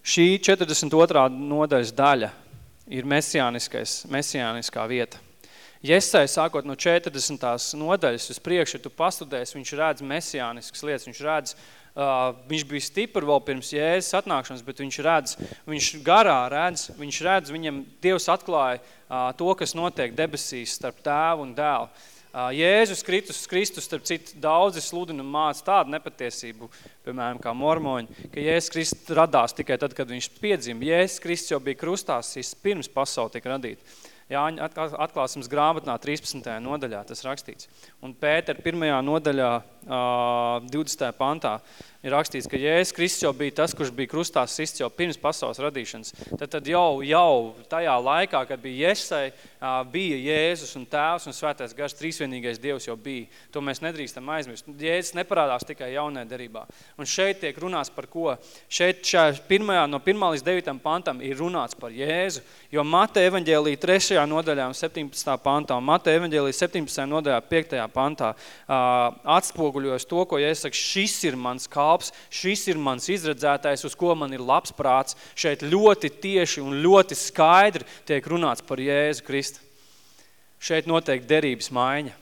Šī 42. nodaļas daļa ir mesiāniskais, mesiāniskā vieta. Jesai, sākot no 40. nodaļas uz priekšu, tu pastudēsi, viņš redz mesiāniskas lietas, viņš redz, uh, viņš bija stipri vēl pirms Jēzus atnākšanas, bet viņš redz, viņš garā redz, viņš redz, viņam Dievs atklāja to, kas notiek debesīs starp tēvu un dēlu. Jēzus Kristus, Kristus starp citu, daudzi sludina un māca tādu nepatiesību, piemēram, kā mormoņi, ka Jēzus Kristus radās tikai tad, kad viņš piedzima. Jēzus Kristus jau bija krustās, pirms pasauli tika radīta. Jāņa atklāsums grāmatnā 13. nodaļā tas rakstīts. Un Pēter 1. nodaļā 20. pantā ir rakstīts, ka Jēzus Kristus jau bija tas, kurš bija krustās sists jau pirms pasaules radīšanas. Tad, tad jau, jau tajā laikā, kad bija Jēsai bija Jēzus un Tēvs un Svētais Gars, trīsvienīgais Dievs jau bija. To mēs nedrīkstam aizmirst. Jēzus neparādās tikai jaunajā derībā. Un šeit tiek runāts par ko? Šeit šajā pirmajā, no 1 līdz 9 pantam ir runāts par Jēzu, jo Mate evaņģēlī 3. nodaļā un 17. pantā un Mate evaņģēlī 17. nodaļā 5. pantā atspoguļojas to, ko Jēzus saka, šis ir mans kalps, šis ir mans izredzētais, uz ko man ir labs prāts. Šeit ļoti tieši un ļoti skaidri tiek runāts par Jēzu Kristu. Šeit notiek derības maiņa.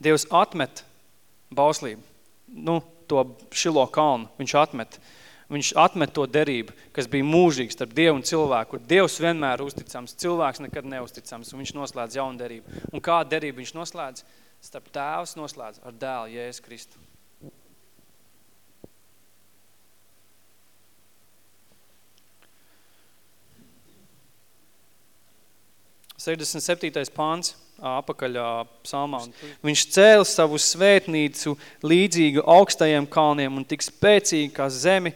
Dievs atmet bauslību, nu, to šilo kalnu, viņš atmet. Viņš atmet to derību, kas bija mūžīgs starp Dievu un cilvēku, kur Dievs vienmēr uzticams, cilvēks nekad neusticams, un viņš noslēdz jaunu derību. Un kā derību viņš noslēdz? Starp tēvs noslēdz ar dēlu Jēzus Kristu. 67. pāns apakaļ psalmā. Viņš cēla savu svētnīcu līdzīgu augstajiem kalniem un tik spēcīgi kā zemi,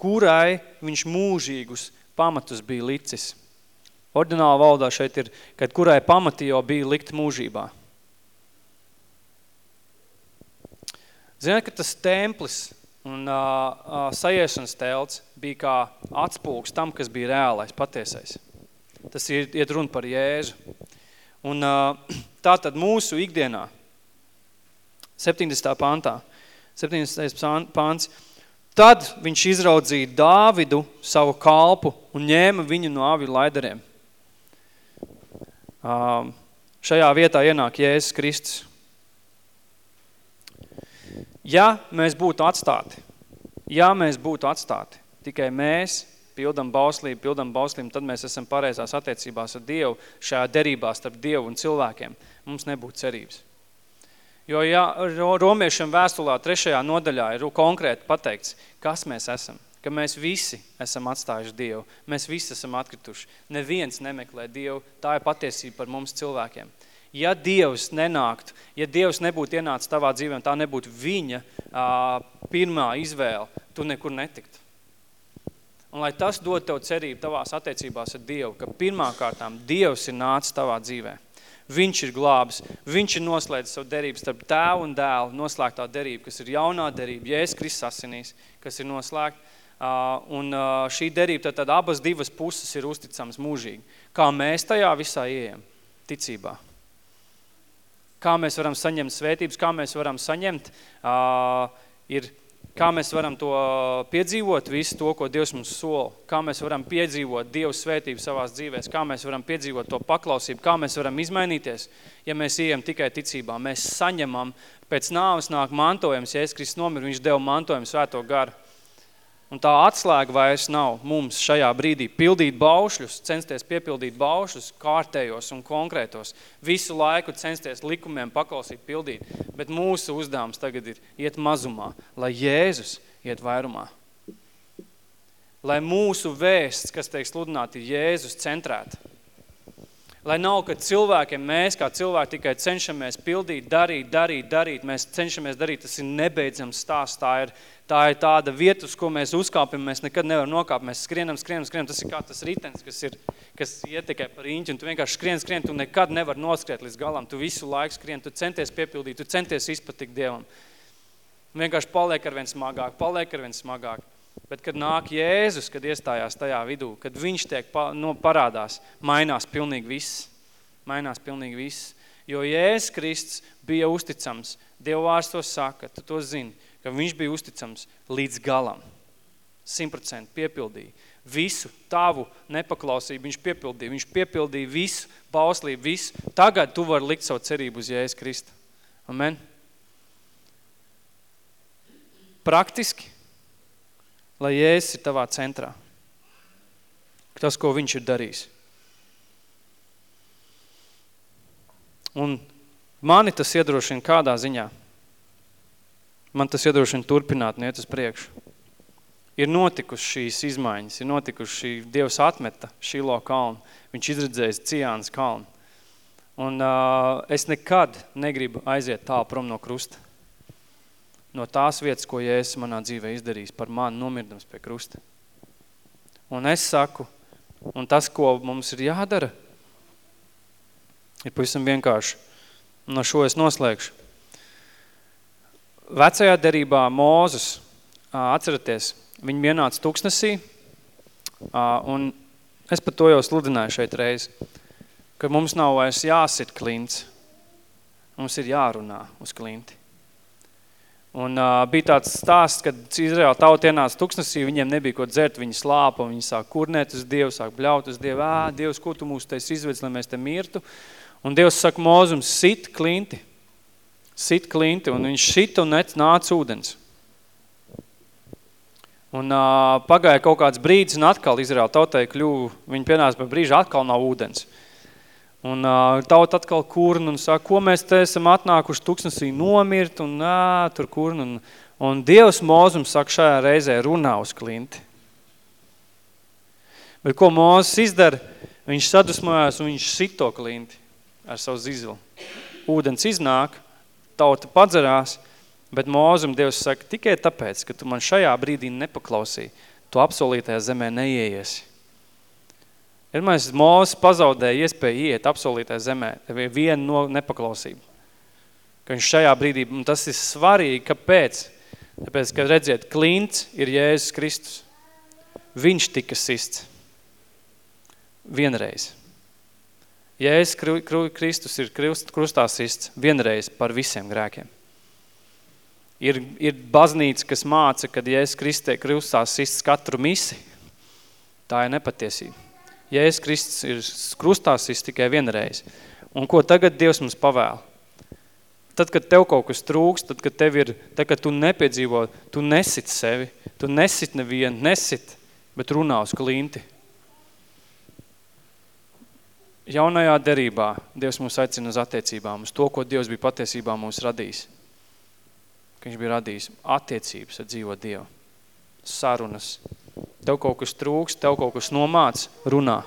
kurai viņš mūžīgus pamatus bija licis. Ordināla valdā šeit ir, kad kurai pamati jau bija likt mūžībā. Ziniet, ka tas templis un uh, uh, sajiešanas telts bija kā atspūgs tam, kas bija reālais, patiesais. Tas ir iet runa par Jēzu. Un *clears throat* tā tad mūsu ikdienā, 70. pantā, 70. pants, tad viņš izraudzīja Dāvidu, savu kalpu, un ņēma viņu no avi laidariem. Šajā vietā ienāk Jēzus Kristus. Ja mēs būtu atstāti, ja mēs būtu atstāti, tikai mēs pildam bauslību, pildam bauslību, tad mēs esam pareizās attiecībās ar Dievu, šajā derībā starp Dievu un cilvēkiem. Mums nebūtu cerības. Jo ja romiešiem vēstulā trešajā nodaļā ir konkrēti pateikts, kas mēs esam, ka mēs visi esam atstājuši Dievu, mēs visi esam atkrituši. Neviens nemeklē Dievu, tā ir patiesība par mums cilvēkiem. Ja Dievs nenāktu, ja Dievs nebūtu ienācis tavā dzīvē, tā nebūtu viņa uh, pirmā izvēle, tu nekur netiktu. Un lai tas dod tev cerību tavās attiecībās ar Dievu, ka pirmā kārtām Dievs ir nācis tavā dzīvē. Viņš ir glābis, viņš ir noslēdzis savu derību starp tēvu un dēlu, noslēgtā derība, kas ir jaunā derība, Jēzus Kristus asinīs, kas ir noslēgta. Uh, un uh, šī derība, tad, tad abas divas puses ir uzticams mūžīgi. Kā mēs tajā visā ieejam? Ticībā. Kā mēs varam saņemt svētības, kā mēs varam saņemt, uh, ir Kā mēs varam to piedzīvot, visu to, ko Dievs mums sola? Kā mēs varam piedzīvot Dievu svētību savās dzīvēs? Kā mēs varam piedzīvot to paklausību? Kā mēs varam izmainīties, ja mēs ejam tikai ticībā? Mēs saņemam, pēc nāves nāk mantojums, ja es Kristus nomir, viņš deva mantojumu svēto garu. Un tā atslēga vairs nav mums šajā brīdī pildīt baušļus, censties piepildīt baušļus kārtējos un konkrētos. Visu laiku censties likumiem paklausīt pildīt. Bet mūsu uzdevums tagad ir iet mazumā, lai Jēzus iet vairumā. Lai mūsu vēsts, kas tiek sludināt, ir Jēzus centrēta. Lai nav, ka cilvēkiem mēs kā cilvēki tikai cenšamies pildīt, darīt, darīt, darīt. Mēs cenšamies darīt, tas ir nebeidzams stāsts. Tā ir, tā ir tāda vieta, uz ko mēs uzkāpjam, mēs nekad nevaram nokāpt. Mēs skrienam, skrienam, skrienam. Tas ir kā tas ritens, kas, ir, kas iet tikai par īņķi, un tu vienkārši skrien, skrien, tu nekad nevar noskriet līdz galam. Tu visu laiku skrien, tu centies piepildīt, tu centies izpatikt Dievam. Vienkārši paliek ar vien smagāk, paliek ar vien smagāk. Bet, kad nāk Jēzus, kad iestājās tajā vidū, kad viņš tiek pa, no, parādās, mainās pilnīgi viss. Mainās pilnīgi viss. Jo Jēzus Kristus bija uzticams. Dieva vārds to saka, tu to zini, ka viņš bija uzticams līdz galam. 100% piepildīja. Visu tavu nepaklausību viņš piepildīja. Viņš piepildīja visu bauslību, visu. Tagad tu vari likt savu cerību uz Jēzus Kristu. Amen. Praktiski lai Jēzus ir tavā centrā. Tas, ko viņš ir darījis. Un mani tas iedrošina kādā ziņā. Man tas iedrošina turpināt un iet uz priekšu. Ir notikuši šīs izmaiņas, ir notikuši šī Dievs atmeta Šilo kalnu. Viņš izredzējis Cijānas kalnu. Un uh, es nekad negribu aiziet tālu prom no krusta. No tās vietas, ko Jēzus manā dzīvē izdarījis par mani nomirdams pie krusta. Un es saku, un tas, ko mums ir jādara, ir pavisam vienkārši. No šo es noslēgšu. Vecajā derībā Mūzes, atceraties, viņi vienāca tuksnesī, un es par to jau sludināju šeit reiz, ka mums nav vairs jāsit klints, mums ir jārunā uz klinti. Un uh, bija tāds stāsts, kad Izraēla tauta ienāca tuksnesī, viņiem nebija ko dzert, viņi slāpa, viņi sāk kurnēt uz Dievu, sāk bļaut uz Dievu, ā, Dievs, ko tu mūs tais izvedz, lai mēs te mirtu? Un Dievs saka mūzums, sit klinti, sit klinti, un viņš šita un nāca ūdens. Un uh, pagāja kaut kāds brīdis, un atkal Izraēla tautai kļuva, viņi pienāca par brīžu, atkal nav ūdens. Un uh, tauta atkal kurna un saka, ko mēs te esam atnākuši tuksnesī nomirt un ā, tur kurna. Un, un Dievs mūzums saka šajā reizē runā uz klinti. Bet ko Mūzes izdara? Viņš sadusmojās un viņš sito klinti ar savu zizilu. Ūdens iznāk, tauta padzerās, bet Mūzum Dievs saka, tikai tāpēc, ka tu man šajā brīdī nepaklausīji, tu apsolītajā zemē neieiesi. Pirmais, Mūzes pazaudēja iespēju iet apsolītajā zemē. Viena no nepaklausība. Ka viņš šajā brīdī, un tas ir svarīgi, kāpēc? Tāpēc, ka redziet, klints ir Jēzus Kristus. Viņš tika sists. Vienreiz. Jēzus Kristus ir krustā sists vienreiz par visiem grēkiem. Ir, ir baznīca, kas māca, kad Jēzus Kristē krustā sists katru misi. Tā ir nepatiesība. Jēzus Kristus ir krustāsis tikai vienreiz. Un ko tagad Dievs mums pavēl? Tad, kad tev kaut kas trūks, tad, kad tev ir, tad, kad tu nepiedzīvo, tu nesit sevi, tu nesit nevienu, nesit, bet runā uz klinti. Jaunajā derībā Dievs mūs aicina uz attiecībām, uz to, ko Dievs bija patiesībā mūs radījis. Ka viņš bija radījis attiecības ar dzīvo Dievu, sarunas, tev kaut kas trūks, tev kaut kas nomāc, runā.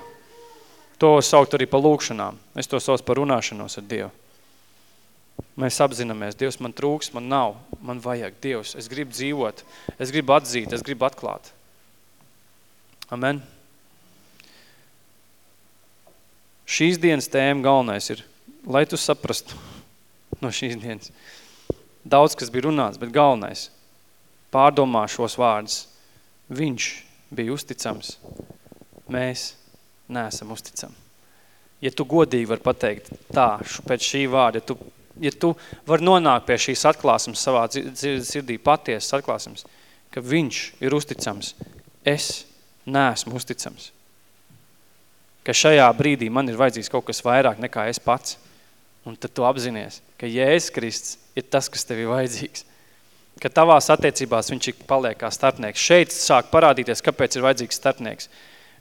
To saukt arī pa lūkšanām. Es to sauc par runāšanos ar Dievu. Mēs apzināmies, Dievs man trūks, man nav, man vajag Dievs. Es gribu dzīvot, es gribu atzīt, es gribu atklāt. Amen. Šīs dienas tēma galvenais ir, lai tu saprastu *laughs* no šīs dienas. Daudz, kas bija runāts, bet galvenais, pārdomā šos vārdus. Viņš bija uzticams, mēs neesam uzticami. Ja tu godīgi var pateikt tā, pēc šī vārda, tu, ja tu var nonākt pie šīs atklāsmes savā sirdī, patiesas atklāsmes, ka viņš ir uzticams, es neesmu uzticams. Ka šajā brīdī man ir vajadzīgs kaut kas vairāk nekā es pats. Un tad tu apzinies, ka Jēzus Kristus ir tas, kas tev ir vajadzīgs ka tavās attiecībās viņš paliek kā starpnieks. Šeit sāk parādīties, kāpēc ir vajadzīgs starpnieks.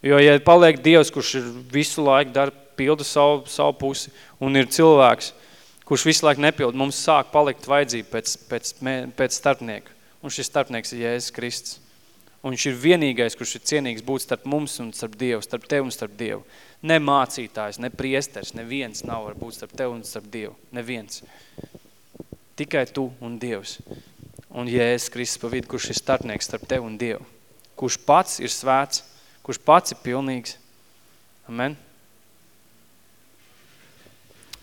Jo, ja paliek Dievs, kurš ir visu laiku dara, pilda savu, savu pusi, un ir cilvēks, kurš visu laiku nepilda, mums sāk palikt vajadzība pēc, pēc, pēc starpnieka. Un šis starpnieks ir Jēzus Kristus. Un viņš ir vienīgais, kurš ir cienīgs būt starp mums un starp Dievu, starp tevi un starp Dievu. Ne mācītājs, ne priesters, neviens nav var būt starp tevi un starp Dievu. Neviens. Tikai tu un Dievs un Jēzus Kristus pa vidu, kurš ir starpnieks starp tevi un Dievu. Kurš pats ir svēts, kurš pats ir pilnīgs. Amen.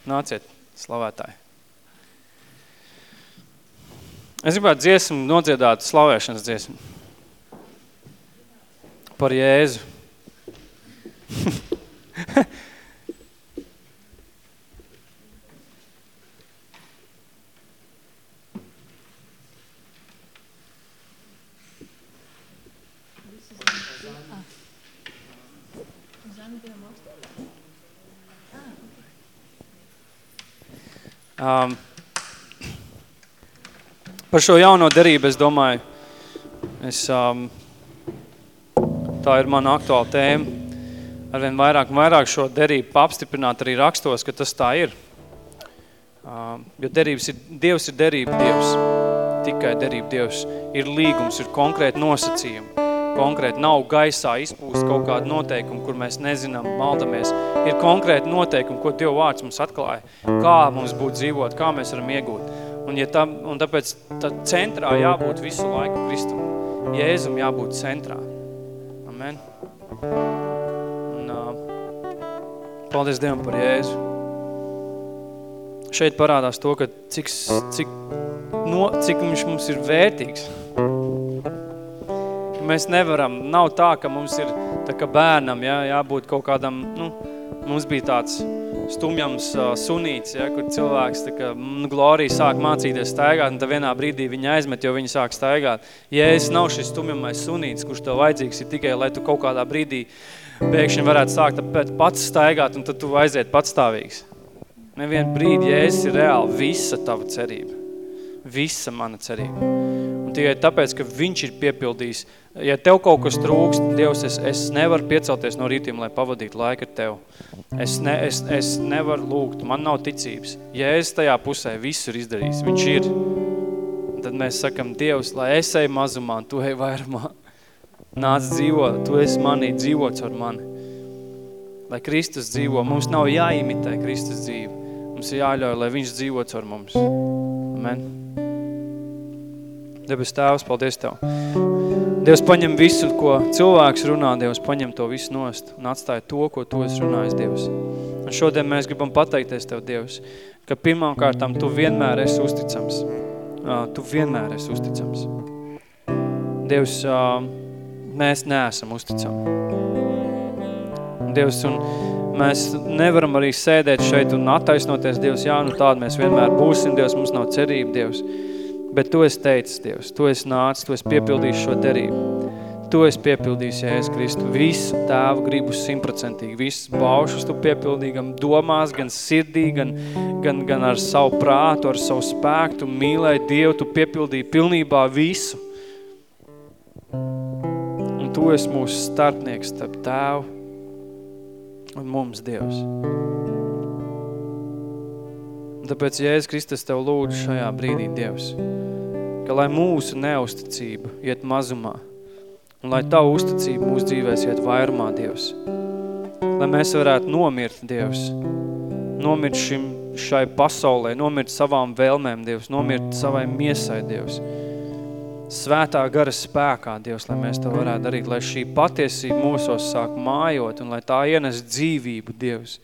Nāciet, slavētāji. Es gribētu dziesmu nodziedāt slavēšanas dziesmu. Par Jēzu. *laughs* Um, par šo jauno derību es domāju, es, um, tā ir mana aktuāla tēma. Arvien vairāk un vairāk šo derību apstiprināt arī rakstos, ka tas tā ir. Um, jo derības ir, Dievs ir derība Dievs. Tikai derība Dievs. Ir līgums, ir konkrēti nosacījumi konkrēti nav gaisā izpūst kaut kādu noteikumu, kur mēs nezinām, maldamies. Ir konkrēti noteikumi, ko Dieva vārds mums atklāja, kā mums būtu dzīvot, kā mēs varam iegūt. Un, ja tam, un tāpēc tā centrā jābūt visu laiku Kristum. Jēzum jābūt centrā. Amen. Un, uh, paldies Dievam par Jēzu. Šeit parādās to, ka cik, cik, no, cik viņš mums ir vērtīgs. Mēs nevaram, nav tā, ka mums ir tā kā bērnam, ja, jābūt kaut kādam, nu, mums bija tāds stumjams uh, sunīts, ja, kur cilvēks, tā kā, nu, Glorija sāk mācīties staigāt, un tad vienā brīdī viņa aizmet, jo viņa sāk staigāt. Jēzus nav šis stumjamais sunīts, kurš tev vajadzīgs ir tikai, lai tu kaut kādā brīdī pēkšņi varētu sākt pats staigāt, un tad tu aiziet patstāvīgs. Nevien brīdi, Jēzus ir reāli visa tava cerība. Visa mana cerība. Un tikai tāpēc, ka viņš ir piepildījis ja tev kaut kas trūkst, Dievs, es, es nevaru piecelties no rītiem, lai pavadītu laiku ar tev. Es, ne, es, es nevaru lūgt, man nav ticības. Ja es tajā pusē visu ir izdarījis, viņš ir, tad mēs sakam, Dievs, lai es eju mazumā, tu ej vairumā. Nāc dzīvo, tu esi manī, dzīvots ar mani. Lai Kristus dzīvo, mums nav jāimitē Kristus dzīve. Mums ir jāļauj, lai viņš dzīvots ar mums. Amen. Debes tēvs, paldies Tev. Dievs paņem visu, ko cilvēks runā, Dievs paņem to visu nost un atstāja to, ko Tu esi runājis, Dievs. Un šodien mēs gribam pateikties Tev, Dievs, ka pirmām kārtām Tu vienmēr esi uzticams. Tu vienmēr esi uzticams. Dievs, mēs neesam uzticami. Dievs, un mēs nevaram arī sēdēt šeit un attaisnoties, Dievs, jā, nu tāda mēs vienmēr būsim, Dievs, mums nav cerība, Dievs. Bet tu esi teicis, Dievs, tu esi nācis, tu esi piepildījis šo derību. Tu esi piepildījis, Jēzus Kristu, visu tēvu gribu simtprocentīgi, visas baušas tu piepildīji gan domās, gan sirdī, gan, gan, gan ar savu prātu, ar savu spēku, tu mīlēji Dievu, tu piepildīji pilnībā visu. Un tu esi mūsu starpnieks starp tēvu un mums, Dievs. Un tāpēc, Jēzus Kristus, tev lūdzu šajā brīdī, Dievs, ka lai mūsu neusticība iet mazumā, un lai tavu uzticība mūsu dzīvēs iet vairumā, Dievs. Lai mēs varētu nomirt, Dievs, nomirt šim, šai pasaulē, nomirt savām vēlmēm, Dievs, nomirt savai miesai, Dievs. Svētā gara spēkā, Dievs, lai mēs to varētu darīt, lai šī patiesība mūsos sāk mājot un lai tā ienes dzīvību, Dievs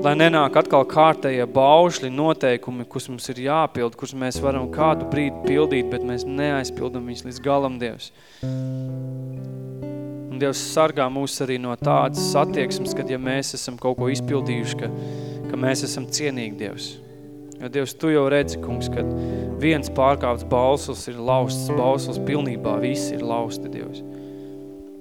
lai nenāk atkal kārtējie baušļi, noteikumi, kurus mums ir jāpild, kurus mēs varam kādu brīdi pildīt, bet mēs neaizpildam viņus līdz galam, Dievs. Un Dievs sargā mūs arī no tādas satieksmes, kad ja mēs esam kaut ko izpildījuši, ka, ka mēs esam cienīgi, Dievs. Jo, Dievs, Tu jau redzi, kungs, kad viens pārkāpts bausls ir lausts, bausls pilnībā, visi ir lausti, Dievs.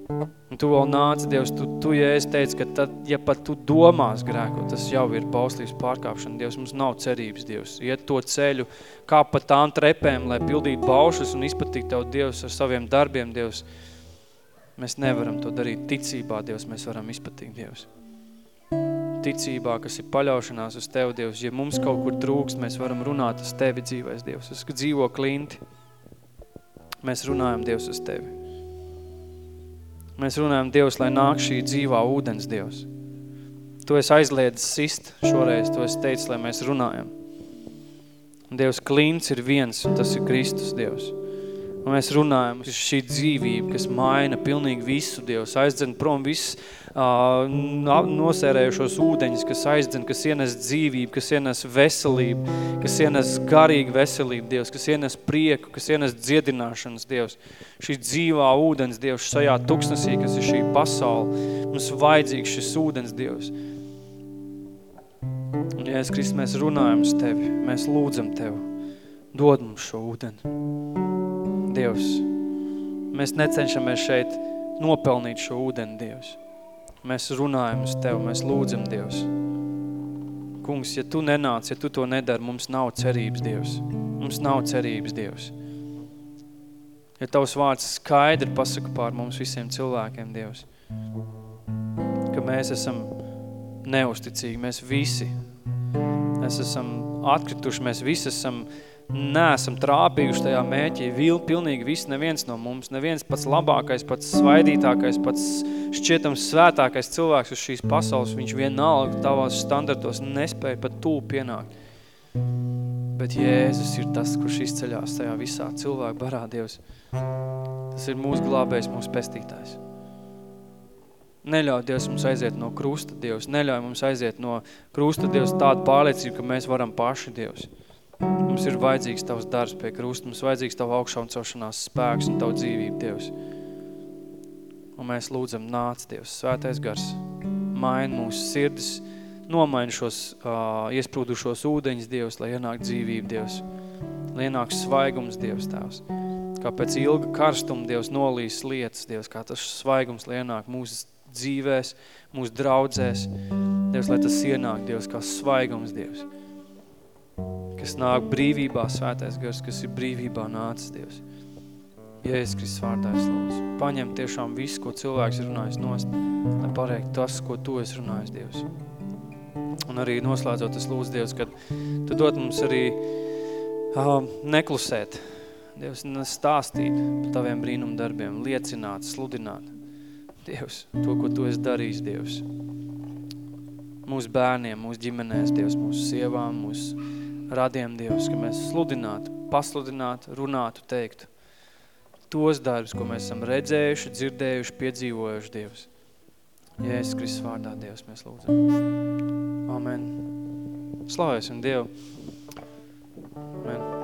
Un tu vēl nāc, Dievs, tu, tu ja es teicu, ka tad, ja pat tu domās grēko, tas jau ir bauslības pārkāpšana. Dievs, mums nav cerības, Dievs. Iet to ceļu, kā pa tām trepēm, lai pildītu baušas un izpatītu Tev, Dievs, ar saviem darbiem, Dievs. Mēs nevaram to darīt ticībā, Dievs, mēs varam izpatīt, Dievs. Ticībā, kas ir paļaušanās uz Tev, Dievs. Ja mums kaut kur trūkst, mēs varam runāt uz Tevi dzīvēs, Dievs. Es dzīvo klinti. Mēs runājam, Dievs, uz Tevi. Mēs runājam, Dievs, lai nāk šī dzīvā ūdens, Dievs. Tu esi aizliedzis sist šoreiz, tu esi teicis, lai mēs runājam. Un Dievs, klints ir viens, un tas ir Kristus, Dievs. Un mēs runājam, šī dzīvība, kas maina pilnīgi visu, Dievs, aizdzen prom viss uh, nosērējušos ūdeņus, kas aizdzen, kas ienes dzīvību, kas ienes veselību, kas ienes garīgu veselību, Dievs, kas ienes prieku, kas ienes dziedināšanas, Dievs. Šī dzīvā ūdens, Dievs, šajā tuksnesī, kas ir šī pasaule, mums vajadzīgs šis ūdens, Dievs. Un, ja es Kristus, mēs runājam uz Tevi, mēs lūdzam Tevi, dod mums šo ūdeni. Dievs, mēs necenšamies šeit nopelnīt šo ūdeni, Dievs. Mēs runājam uz Tev, mēs lūdzam, Dievs. Kungs, ja Tu nenāc, ja Tu to nedari, mums nav cerības, Dievs. Mums nav cerības, Dievs. Ja Tavs vārds skaidri pasaka pār mums visiem cilvēkiem, Dievs, ka mēs esam neusticīgi, mēs visi, mēs esam atkrituši, mēs visi esam neesam trāpījuši tajā mēķī. Vil, pilnīgi viss, neviens no mums, neviens pats labākais, pats svaidītākais, pats šķietams svētākais cilvēks uz šīs pasaules, viņš vienalga tavās standartos nespēja pat tū pienākt. Bet Jēzus ir tas, kurš izceļās tajā visā cilvēku barā, Dievs. Tas ir mūsu glābējs, mūsu pestītājs. Neļauj, Dievs, mums aiziet no krusta, Dievs. Neļauj mums aiziet no krusta, Dievs, tādu pārliecību, ka mēs varam paši, Dievs. Mums ir vajadzīgs Tavs darbs pie krusta, mums vajadzīgs Tavu augšā un celšanās spēks un Tavu dzīvību, Dievs. Un mēs lūdzam, nāc, Dievs, svētais gars, maina mūsu sirdis, nomaina šos uh, iesprūdušos ūdeņus, Dievs, lai ienāk dzīvība, Dievs. Lai ienāk svaigums, Dievs, Tēvs. Kā pēc ilga karstuma, Dievs, nolīs lietas, Dievs, kā tas svaigums, lai ienāk mūsu dzīvēs, mūsu draudzēs. Dievs, lai tas ienāk, Dievs, kā svaigums, Dievs kas nāk brīvībā, svētais gars, kas ir brīvībā nācis, Dievs. Jēzus Kristus vārdā es lūdzu. Paņem tiešām visu, ko cilvēks ir runājis nost, lai pareik tas, ko tu esi runājis, Dievs. Un arī noslēdzot, es lūdzu, Dievs, kad tu dod mums arī uh, neklusēt, Dievs, stāstīt par taviem brīnum darbiem, liecināt, sludināt. Dievs, to, ko tu esi darījis, Dievs. Mūsu bērniem, mūsu ģimenēs, Dievs, mūsu sievām, mūsu radiem Dievs, ka mēs sludinātu, pasludinātu, runātu, teiktu tos darbus, ko mēs esam redzējuši, dzirdējuši, piedzīvojuši Dievs. Jēzus Kristus vārdā Dievs mēs lūdzam. Amen. Slavēsim Dievu. Amen.